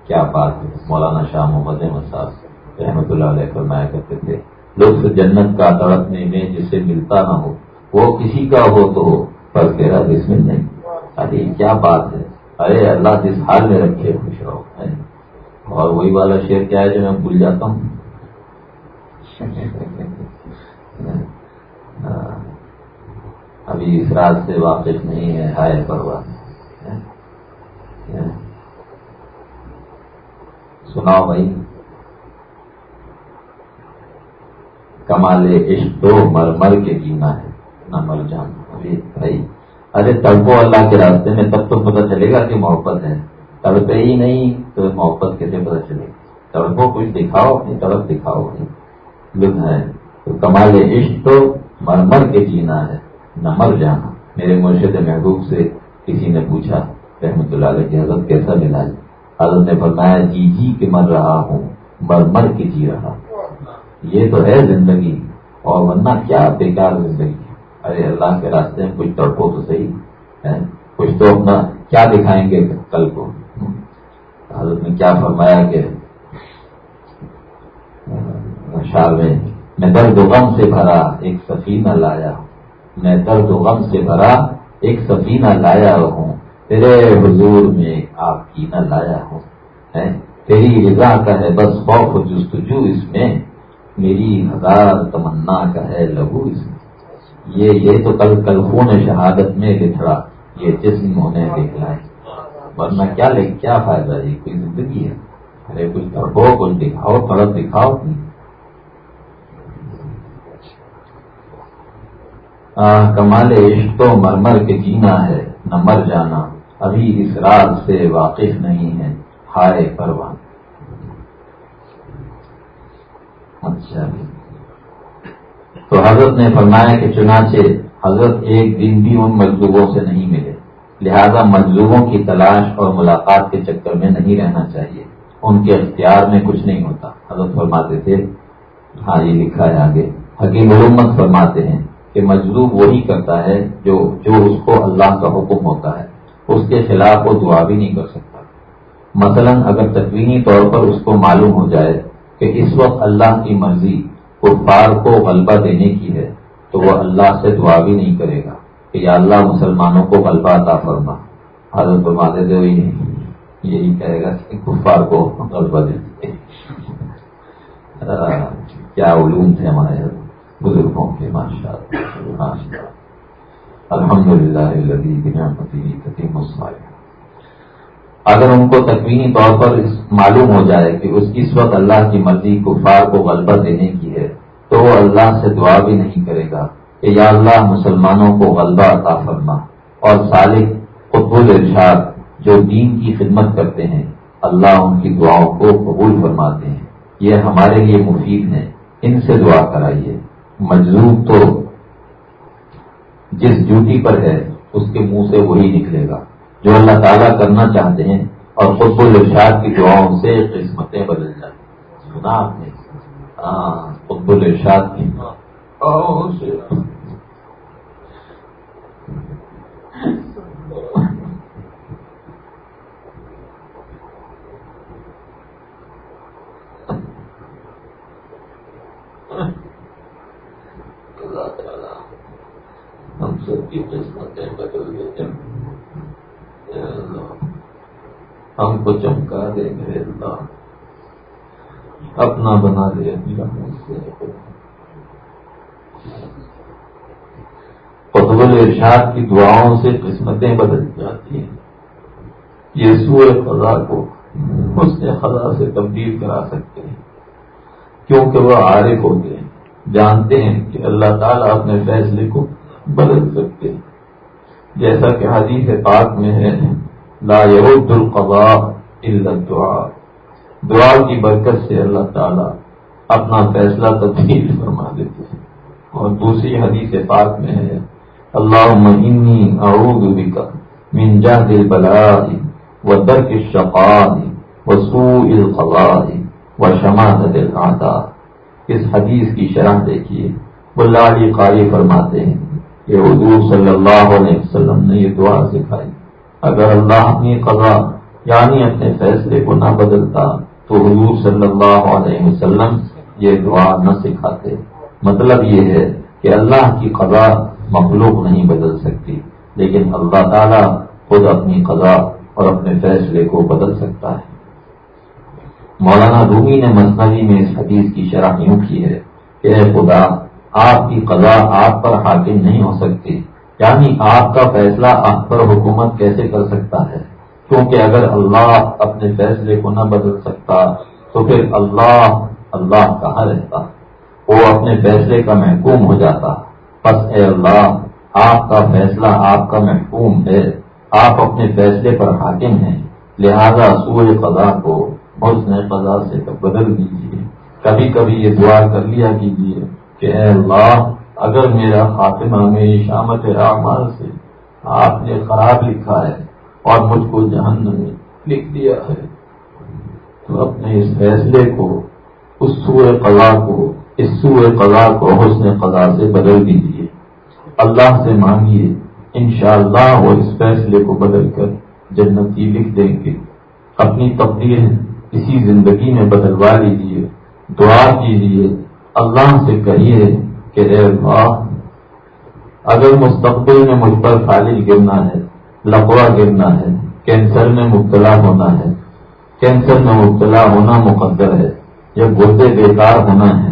کیا بات ہے؟ مولانا شاہ محمد مساف رحمۃ اللہ علیہ فرمایا کرتے تھے، لطف جنت کا تڑپنے میں جس سے ملتا نہ ہو وہ کسی کا ہو تو ہو، پر تیرا جس میں نہیں۔ ارے، کیا بات ہے؟ ارے، اللہ جس حال میں رکھے، خوش رہو۔ اور وہی والا شعر کیا ہے جو میں بھول جاتا ہوں؟ <laughs> ابھی اس رات سے واقف نہیں ہے، ہائے پرواز سناؤ بھائی۔ کمال عشق تو مر مر کے جینا ہے۔ نہ مر جانا ابھی بھائی ارے تڑپو اللہ کے راستے میں، تب تو پتہ چلے گا کہ محبت ہے۔ تڑپے ہی نہیں تو محبت کیسے پتہ چلے گی؟ تڑپو کچھ دکھاؤ، اپنی طرف دکھاؤ۔ لطف ہے۔ تو کمال عشق تو مر مر کے جینا ہے، نہ مر جانا۔ میرے مرشد محبوب سے کسی نے پوچھا، رحمت اللہ علیہ کی حضرت کیسا ملا؟ ہے حضرت نے فرمایا جی جی کے مر رہا ہوں، مر مر کے جی رہا یہ تو ہے زندگی، اور ورنہ کیا بیکار زندگی۔ ارے اللہ کے راستے میں کچھ تڑپو تو صحیح ہے کچھ تو اپنا کیا دکھائیں گے کل کو؟ حضرت نے کیا فرمایا کہ شال میں میں درد غم سے بھرا ایک سفینہ لایا ہوں۔ میں درد و غم سے بھرا ایک سفینہ لایا ہوں۔ تیرے حضور میں آپ کی نہ لایا ہوں۔ تیری رضا کا ہے بس خوف جستجو اس میں۔ میری ہزار تمنا کا ہے لہو اس میں۔ یہ یہ تو کل کل خون شہادت میں لکھڑا یہ جسم ہونے دیکھنا ورنہ کیا لے کیا فائدہ یہ کوئی زندگی ہے۔ ارے کچھ تڑپو کچھ دکھاؤ تڑپ دکھاؤ۔ کمال عشق تو مرمر کے جینا ہے، نہ مر جانا۔ ابھی اس راز سے واقف نہیں ہے۔ ہائے پروان۔ اچھا۔ تو حضرت نے فرمایا کہ چنانچہ حضرت ایک دن بھی ان مجلوبوں سے نہیں ملے۔ لہذا مجلوبوں کی تلاش اور ملاقات کے چکر میں نہیں رہنا چاہیے۔ ان کے اختیار میں کچھ نہیں ہوتا۔ حضرت فرماتے تھے ہاں یہ لکھا ہے آگے۔ حکیم علومت فرماتے ہیں کہ مجلوب وہی کرتا ہے جو جو اس کو اللہ کا حکم ہوتا ہے۔ اس کے خلاف وہ دعا بھی نہیں کر سکتا۔ مثلا اگر تکوینی طور پر اس کو معلوم ہو جائے کہ اس وقت اللہ کی مرضی کفار کو غلبہ دینے کی ہے، تو وہ اللہ سے دعا بھی نہیں کرے گا کہ یا اللہ مسلمانوں کو غلبہ عطا فرما۔ حضرت فرماتے تھے یہی کہے گا کہ کفار کو غلبہ دیتے کیا علوم تھے ہمارے بزرگوں کے، ماشاء اللہ الحمد للہ اگر ان کو تکوینی طور پر معلوم ہو جائے کہ اس اس وقت اللہ کی مرضی کفار کو غلبہ دینے کی ہے، تو وہ اللہ سے دعا بھی نہیں کرے گا کہ یا اللہ مسلمانوں کو غلبہ عطا فرما۔ اور صالح، قطب الرشاد جو دین کی خدمت کرتے ہیں، اللہ ان کی دعاؤں کو قبول فرماتے ہیں۔ یہ ہمارے لیے مفید ہیں ان سے دعا کرائیے۔ مجذوب تو جس ڈیوٹی پر ہے، اس کے منہ سے وہی نکلے گا۔ جو اللہ تعالیٰ کرنا چاہتے ہیں اور خود الرشاد کی دعاؤں سے قسمتیں بدل جاتی سنا آپ نے؟ ہاں خود الرشاد کی۔ اللہ تعالیٰ ہم سب کی قسمتیں بدل دیتے ہیں۔ ہم کو چمکا دے میرے اللہ۔ اپنا بنا دے قطب ارشاد کی دعاؤں سے قسمتیں بدل جاتی ہیں۔ یہ سور خدا کو اس نے خدا سے تبدیل کرا سکتے ہیں۔ کیونکہ وہ عارف ہوتے ہیں، جانتے ہیں کہ اللہ تعالیٰ اپنے فیصلے کو بدل سکتے ہیں۔ جیسا کہ حدیث پاک میں ہے، لا يرد القضاء الا الدعاء۔ دعا کی برکت سے اللہ تعالیٰ اپنا فیصلہ تبدیل فرما دیتے ہیں۔ اور دوسری حدیث پاک میں ہے اللہ انی اعوذ بک من جہد البلاء ودرک الشقاء وسوء القضاء وشماتت الاعداء اس حدیث کی شرح دیکھیے، وہ لالی قاری فرماتے ہیں۔ کہ حضور صلی اللہ علیہ وسلم نے یہ دعا سکھائی۔ اگر اللہ اپنی قضا یعنی اپنے فیصلے کو نہ بدلتا، تو حضور صلی اللہ علیہ وسلم یہ دعا نہ سکھاتے۔ مطلب یہ ہے کہ اللہ کی قضا مخلوق نہیں بدل سکتی، لیکن اللہ تعالیٰ خود اپنی قضا اور اپنے فیصلے کو بدل سکتا ہے۔ مولانا رومی نے مصنوعی میں اس حدیث کی شرح یوں کی ہے کہ اے خدا آپ کی قضا آپ پر حاکم نہیں ہو سکتی۔ یعنی آپ کا فیصلہ آپ پر حکومت کیسے کر سکتا ہے؟ کیونکہ اگر اللہ اپنے فیصلے کو نہ بدل سکتا، تو پھر اللہ اللہ کہاں رہتا؟ وہ اپنے فیصلے کا محکوم ہو جاتا۔ بس اے اللہ، آپ کا فیصلہ آپ کا محکوم ہے۔ آپ اپنے فیصلے پر حاکم ہیں۔ لہذا سوئے قضا کو، حسن قضا سے بدل دیجیے کبھی کبھی یہ دعا کر لیا کیجیے کہ اے اللہ، اگر میرا خاتمہ میری شامت اعمال سے آپ نے خراب لکھا ہے اور مجھ کو جہنم میں لکھ دیا ہے، تو اپنے اس فیصلے کو، اس سوئے قضا کو، اس سوئے قضا کو حسن قضا سے بدل دیجیے اللہ سے مانگیے، انشاءاللہ وہ اس فیصلے کو بدل کر جنتی لکھ دیں گے۔ اپنی تبدیل اسی زندگی میں بدلوا لیجیے دعا کیجیے اللہ سے کہیے کہ اے اللہ، اگر مستقبل میں مجھ پر خالی گرنا ہے لقوا گرنا ہے، کینسر میں مبتلا ہونا ہے، کینسر میں مبتلا ہونا مقدر ہے، یا گردے بیکار ہونا ہے،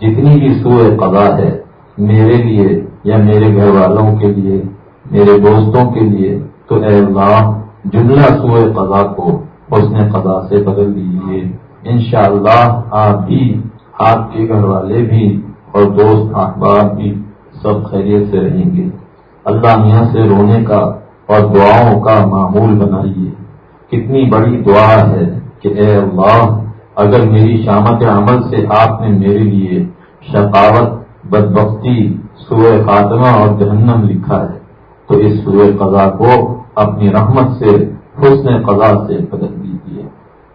جتنی بھی سوئے قضا ہے، میرے لیے یا میرے گھر والوں کے لیے، میرے دوستوں کے لیے، تو اے اللہ، جملہ سوئے قضا کو اس نے قضا سے بدل دیجیے۔ انشاءاللہ، آپ بھی آپ کے گھر والے بھی اور دوست اخبار بھی سب خیریت سے رہیں گے۔ اللہ میاں سے رونے کا اور دعاؤں کا معمول بنائیے۔ کتنی بڑی دعا ہے کہ اے اللہ، اگر میری شامت عمل سے آپ نے میرے لیے شقاوت، بدبختی سوئے خاتمہ اور جہنم لکھا ہے، تو اس سوئے قضا کو اپنی رحمت سے، حسن قضا سے بدل دیجیے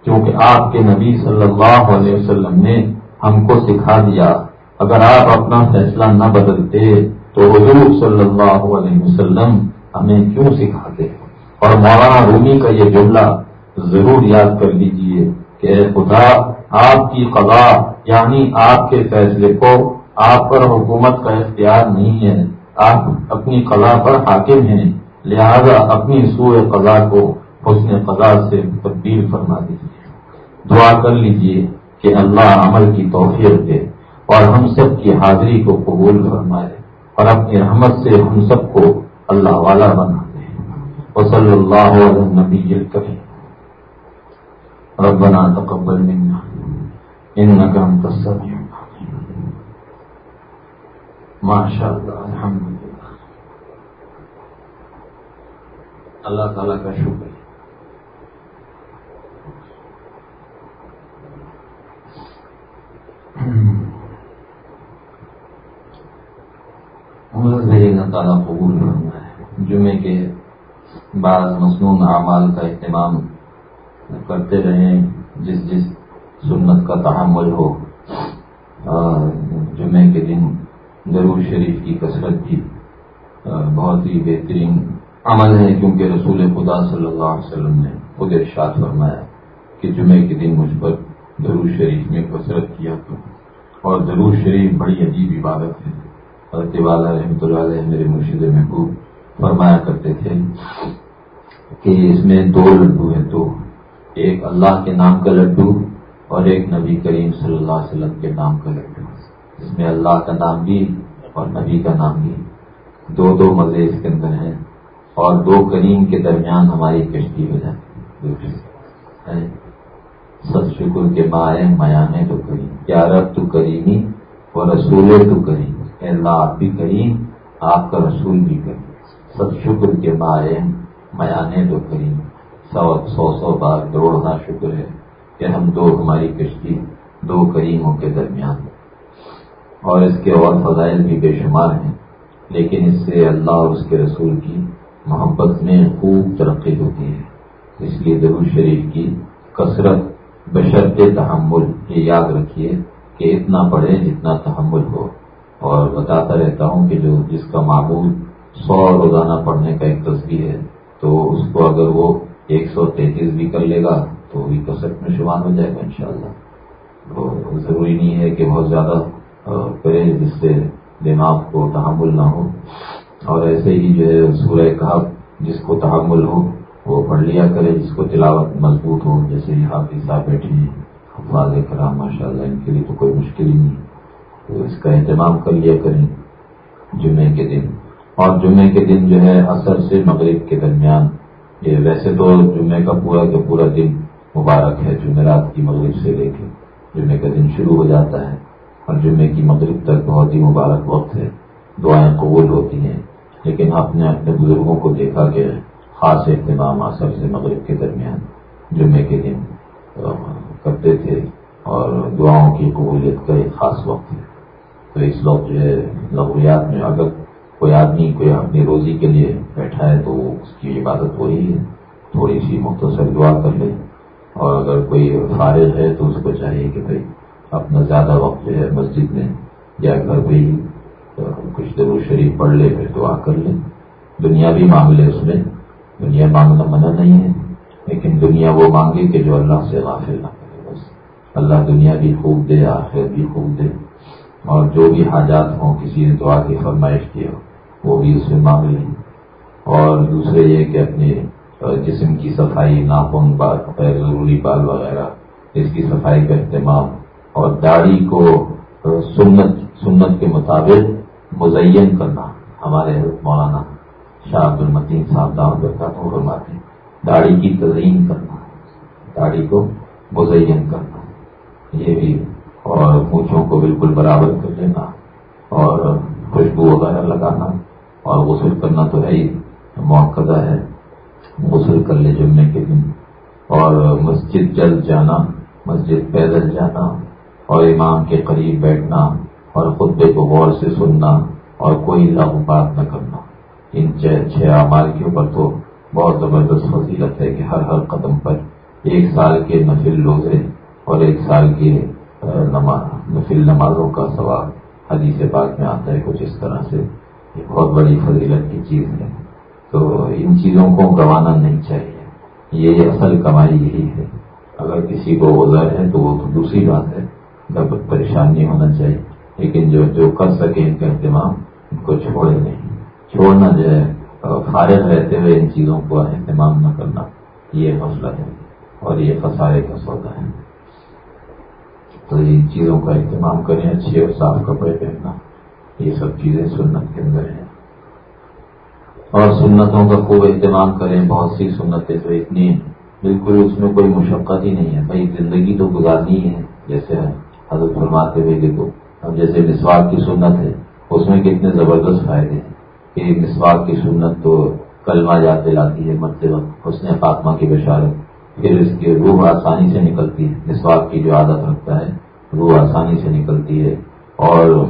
کیونکہ آپ کے نبی صلی اللہ علیہ وسلم نے ہم کو سکھا دیا۔ اگر آپ اپنا فیصلہ نہ بدلتے تو حضور صلی اللہ علیہ وسلم ہمیں کیوں سکھاتے؟ اور مولانا رومی کا یہ جملہ ضرور یاد کر لیجیے کہ خدا، آپ کی قضا یعنی آپ کے فیصلے کو آپ پر حکومت کا اختیار نہیں ہے۔ آپ اپنی قضا پر حاکم ہیں۔ لہذا اپنی سوئے قضا کو حسن قضا سے تبدیل فرما دیجیے دعا کر لیجیے کہ اللہ عمل کی توفیق دے اور ہم سب کی حاضری کو قبول فرمائے اور اپنی رحمت سے ہم سب کو اللہ والا بنا دے۔ وصلی اللہ علیہ نبی الکریم۔ ربنا تقبل منا انك انت السميع ماشاء اللہ الحمد للہ اللہ تعالیٰ کا شکر اللہ تعالیٰ قبول کرنا ہے جمعے کے بعض مصنون اعمال کا اہتمام کرتے رہیں جس جس سنت کا تحمل ہو۔ جمعے کے دن ضرور شریف کی کثرت بھی بہت ہی بہترین عمل ہے، کیونکہ رسول خدا صلی اللہ علیہ وسلم نے خود ارشاد فرمایا کہ جمعے کے دن مجھ پر ضرور شریف میں کثرت کیا تو۔ اور ضرور شریف بڑی عجیب عبادت ہے۔ حضرت والا رحمۃ اللہ علیہ میرے مرشد محبوب فرمایا کرتے تھے کہ اس میں دو لڈو ہیں دو ایک اللہ کے نام کا لڈو اور ایک نبی کریم صلی اللہ علیہ وسلم کے نام کا لڈو اس میں اللہ کا نام بھی اور نبی کا نام بھی دو دو مزے اس کے اندر ہیں اور دو کریم کے درمیان ہماری کشتی ہو جاتی سب شکر کے مائیں میانے تو کریم کیا رب تو کریمی اور رسول تو کریم اللہ، آپ بھی کریم آپ کا رسول بھی کریم سب شکر کے مائیں میانے تو کریم سو سو سو بار دوڑنا شکر ہے کہ ہم دو ہماری کشتی دو کریموں کے درمیان اور اس کے اور فضائل بھی بے شمار ہیں، لیکن اس سے اللہ اور اس کے رسول کی محبت میں خوب ترقی ہوتی ہے۔ اس لیے درود شریف کی کثرت، بشرط تحمل، یہ یاد رکھیے کہ اتنا پڑھے جتنا تحمل ہو۔ اور بتاتا رہتا ہوں کہ جو جس کا معمول سو روزانہ پڑھنے کا ایک تصویر ہے، تو اس کو اگر وہ ایک سو تینتیس بھی کر لے گا، تو بھی کثرت میں شمار ہو جائے گا انشاءاللہ۔ تو ضروری نہیں ہے کہ بہت زیادہ کرے جس سے دماغ کو تحمل نہ ہو۔ اور ایسے ہی جو ہے، سورہ کہا جس کو تحمل ہو، وہ پڑھ لیا کرے، جس کو تلاوت مضبوط ہو، جیسے یہ حافظ صاحب بیٹھے ہیں، حفاظ کرام ماشاء اللہ ان کے لیے تو کوئی مشکل ہی نہیں۔ تو اس کا اہتمام کر لیا کریں جمعے کے دن۔ اور جمعے کے دن جو ہے اثر سے مغرب کے درمیان۔ یہ ویسے تو جمعے کا پورا کا پورا دن مبارک ہے جمعرات کی مغرب سے لے کے جمعے کا دن شروع ہو جاتا ہے۔ اور جمعے کی مغرب تک بہت ہی مبارک وقت ہے، دعائیں قبول ہوتی ہیں۔ لیکن آپ نے اپنے بزرگوں کو دیکھا کہ خاص اہتمام اثر سے مغرب کے درمیان جمعے کے دن کرتے تھے اور دعاؤں کی قبولیت کا ایک خاص وقت ہے۔ تو اس وقت جو ہے لغویات میں اگر کوئی آدمی کوئی اپنی روزی کے لیے بیٹھا ہے تو اس کی عبادت وہی ہے، تھوڑی سی مختصر دعا کر لے۔ اور اگر کوئی فارغ ہے تو اس کو چاہیے کہ بھائی اپنا زیادہ وقت جو ہے مسجد میں یا گھر پہ ہی کچھ درو شریف پڑھ لے، پھر دعا کر لے۔ دنیا بھی مانگ لے اس میں، دنیا مانگنا منع نہیں ہے، لیکن دنیا وہ مانگے کہ جو اللہ سے غافل نہ کرے بس۔ اللہ دنیا بھی خوب دے آخر بھی خوب دے۔ اور جو بھی حاجات ہوں، کسی نے دعا کی، فرمائش کی ہو، وہ بھی اس میں مانگ لیں اور دوسرے یہ کہ اپنے جسم کی صفائی، ناخن، بال، غیر ضروری بال وغیرہ، اس کی صفائی کا اہتمام۔ اور داڑھی کو سنت سنت کے مطابق مزین کرنا۔ ہمارے مولانا شاہ عبد المتین صاحب دعوت برکات فرماتے ہیں، داڑھی کی تزئین کرنا، داڑھی کو مزین کرنا۔ یہ بھی اور پوچھوں کو بالکل برابر کر لینا اور خوشبو وغیرہ لگانا اور غسل کرنا تو ہے ہی، موقع ہے۔ غسل کر لے جمعے کے دن۔ اور مسجد جلد جانا، مسجد پیدل جانا اور امام کے قریب بیٹھنا اور خطبے کو غور سے سننا اور کوئی لغ بات نہ کرنا۔ ان چھ اعمال کے اوپر تو بہت زبردست فضیلت ہے کہ ہر ہر قدم پر ایک سال کے نفل روزے اور ایک سال کے نفل نمازوں کا ثواب حدیث پاک میں آتا ہے، کچھ اس طرح سے۔ یہ بہت بڑی فضیلت کی چیز ہے۔ تو ان چیزوں کو گنوانا نہیں چاہیے۔ یہ اصل کمائی یہی ہے۔ اگر کسی کو غزر ہے تو وہ تو دوسری بات ہے۔ پریشان نہیں ہونا چاہیے۔ لیکن جو جو کر سکے ان کا اہتمام، ان کو چھوڑے نہیں۔ چھوڑنا جو ہے فارغ رہتے ہوئے ان چیزوں کو اہتمام نہ کرنا، یہ مسئلہ ہے۔ اور یہ فسارے کا سودا ہے۔ تو ان چیزوں کا اہتمام کریں، اچھے اور صاف کپڑے پہننا، یہ سب چیزیں سنت کے اندر ہیں۔ اور سنتوں کا خوب اہتمام کریں، بہت سی سنتیں تو اتنی ہیں۔ بالکل اس میں کوئی مشقت ہی نہیں ہے۔ بھائی، زندگی تو گزارنی ہے، جیسے حضرت فرماتے ہوئے دیکھو، اب جیسے مسواک کی سنت ہے، اس میں کتنے زبردست فائدے ہیں۔ کہ مسواک کی سنت تو کلمہ یاد دلاتی ہے مرتے وقت اس نے فاطمہ کی بشارت، پھر اس کی روح آسانی سے نکلتی ہے، مسواک کی جو عادت رکھتا ہے۔ روح آسانی سے نکلتی ہے اور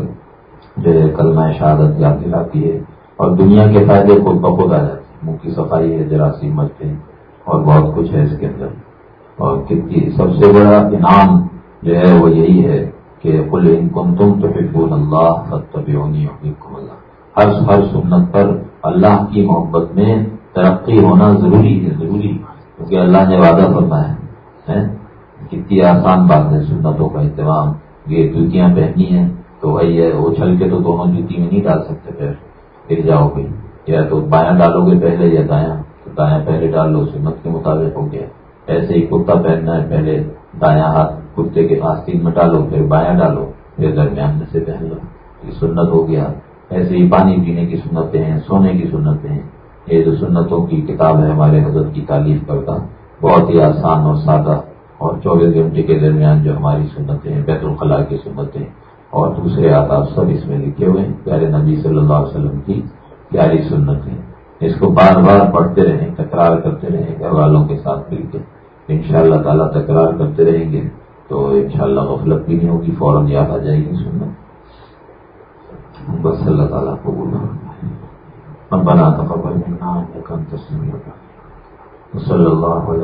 جو ہے کلمہ شہادت یاد دلاتی ہے اور دنیا کے فائدے خود بخود آ جاتے ہیں۔ منہ کی صفائی ہے، جراثیم مرتے ہیں اور بہت کچھ ہے اس کے اندر۔ اور سب سے بڑا انعام جو ہے وہ یہی ہے کہ کل ان کن تم تو فکر اللہ اللہ۔ ہر ہر سنت پر اللہ کی محبت میں ترقی ہونا ضروری ہے، ضروری کیونکہ اللہ نے وعدہ فرمایا ہے کتنی آسان بات ہے، سنتوں کا اہتمام۔ یہ جوتیاں پہنی ہیں تو بھائی اچھل کے تو دونوں جوتی میں نہیں ڈال سکتے پھر۔ گر جاؤ گے یا تو بایاں ڈالو گے پہلے یا دایاں۔ تو دایاں پہلے ڈال لو، سنت کے مطابق ہو گیا۔ ایسے ہی کرتا پہننا ہے، پہلے دایاں ہاتھ کتے کے آستین میں ڈالو، پھر بایاں ڈالو، پھر درمیان میں سے پہن لو۔ یہ سنت ہو گیا۔ ایسے ہی پانی پینے کی سنتیں ہیں، سونے کی سنتیں ہیں۔ یہ جو سنتوں کی کتاب ہے ہمارے حضرت کی تعریف کرتا بہت ہی آسان اور سادہ اور چوبیس گھنٹے کے درمیان جو ہماری سنتیں ہیں، بیت الخلاء کی سنتیں اور دوسرے آداب سب اس میں لکھے ہوئے ہیں۔ پیارے نبی صلی اللہ علیہ وسلم کی پیاری سنتیں۔ اس کو بار بار پڑھتے رہیں، تکرار کرتے رہیں، گھر والوں کے ساتھ مل کے۔ ان شاء اللہ تعالیٰ تکرار کرتے رہیں گے تو ان شاء اللہ غفلت بھی نہیں ہوگی، فوراً یاد آ جائے گی سننا بس اللہ تعالیٰ کو بولا بنا تقبل منا انت صلی اللہ علیہ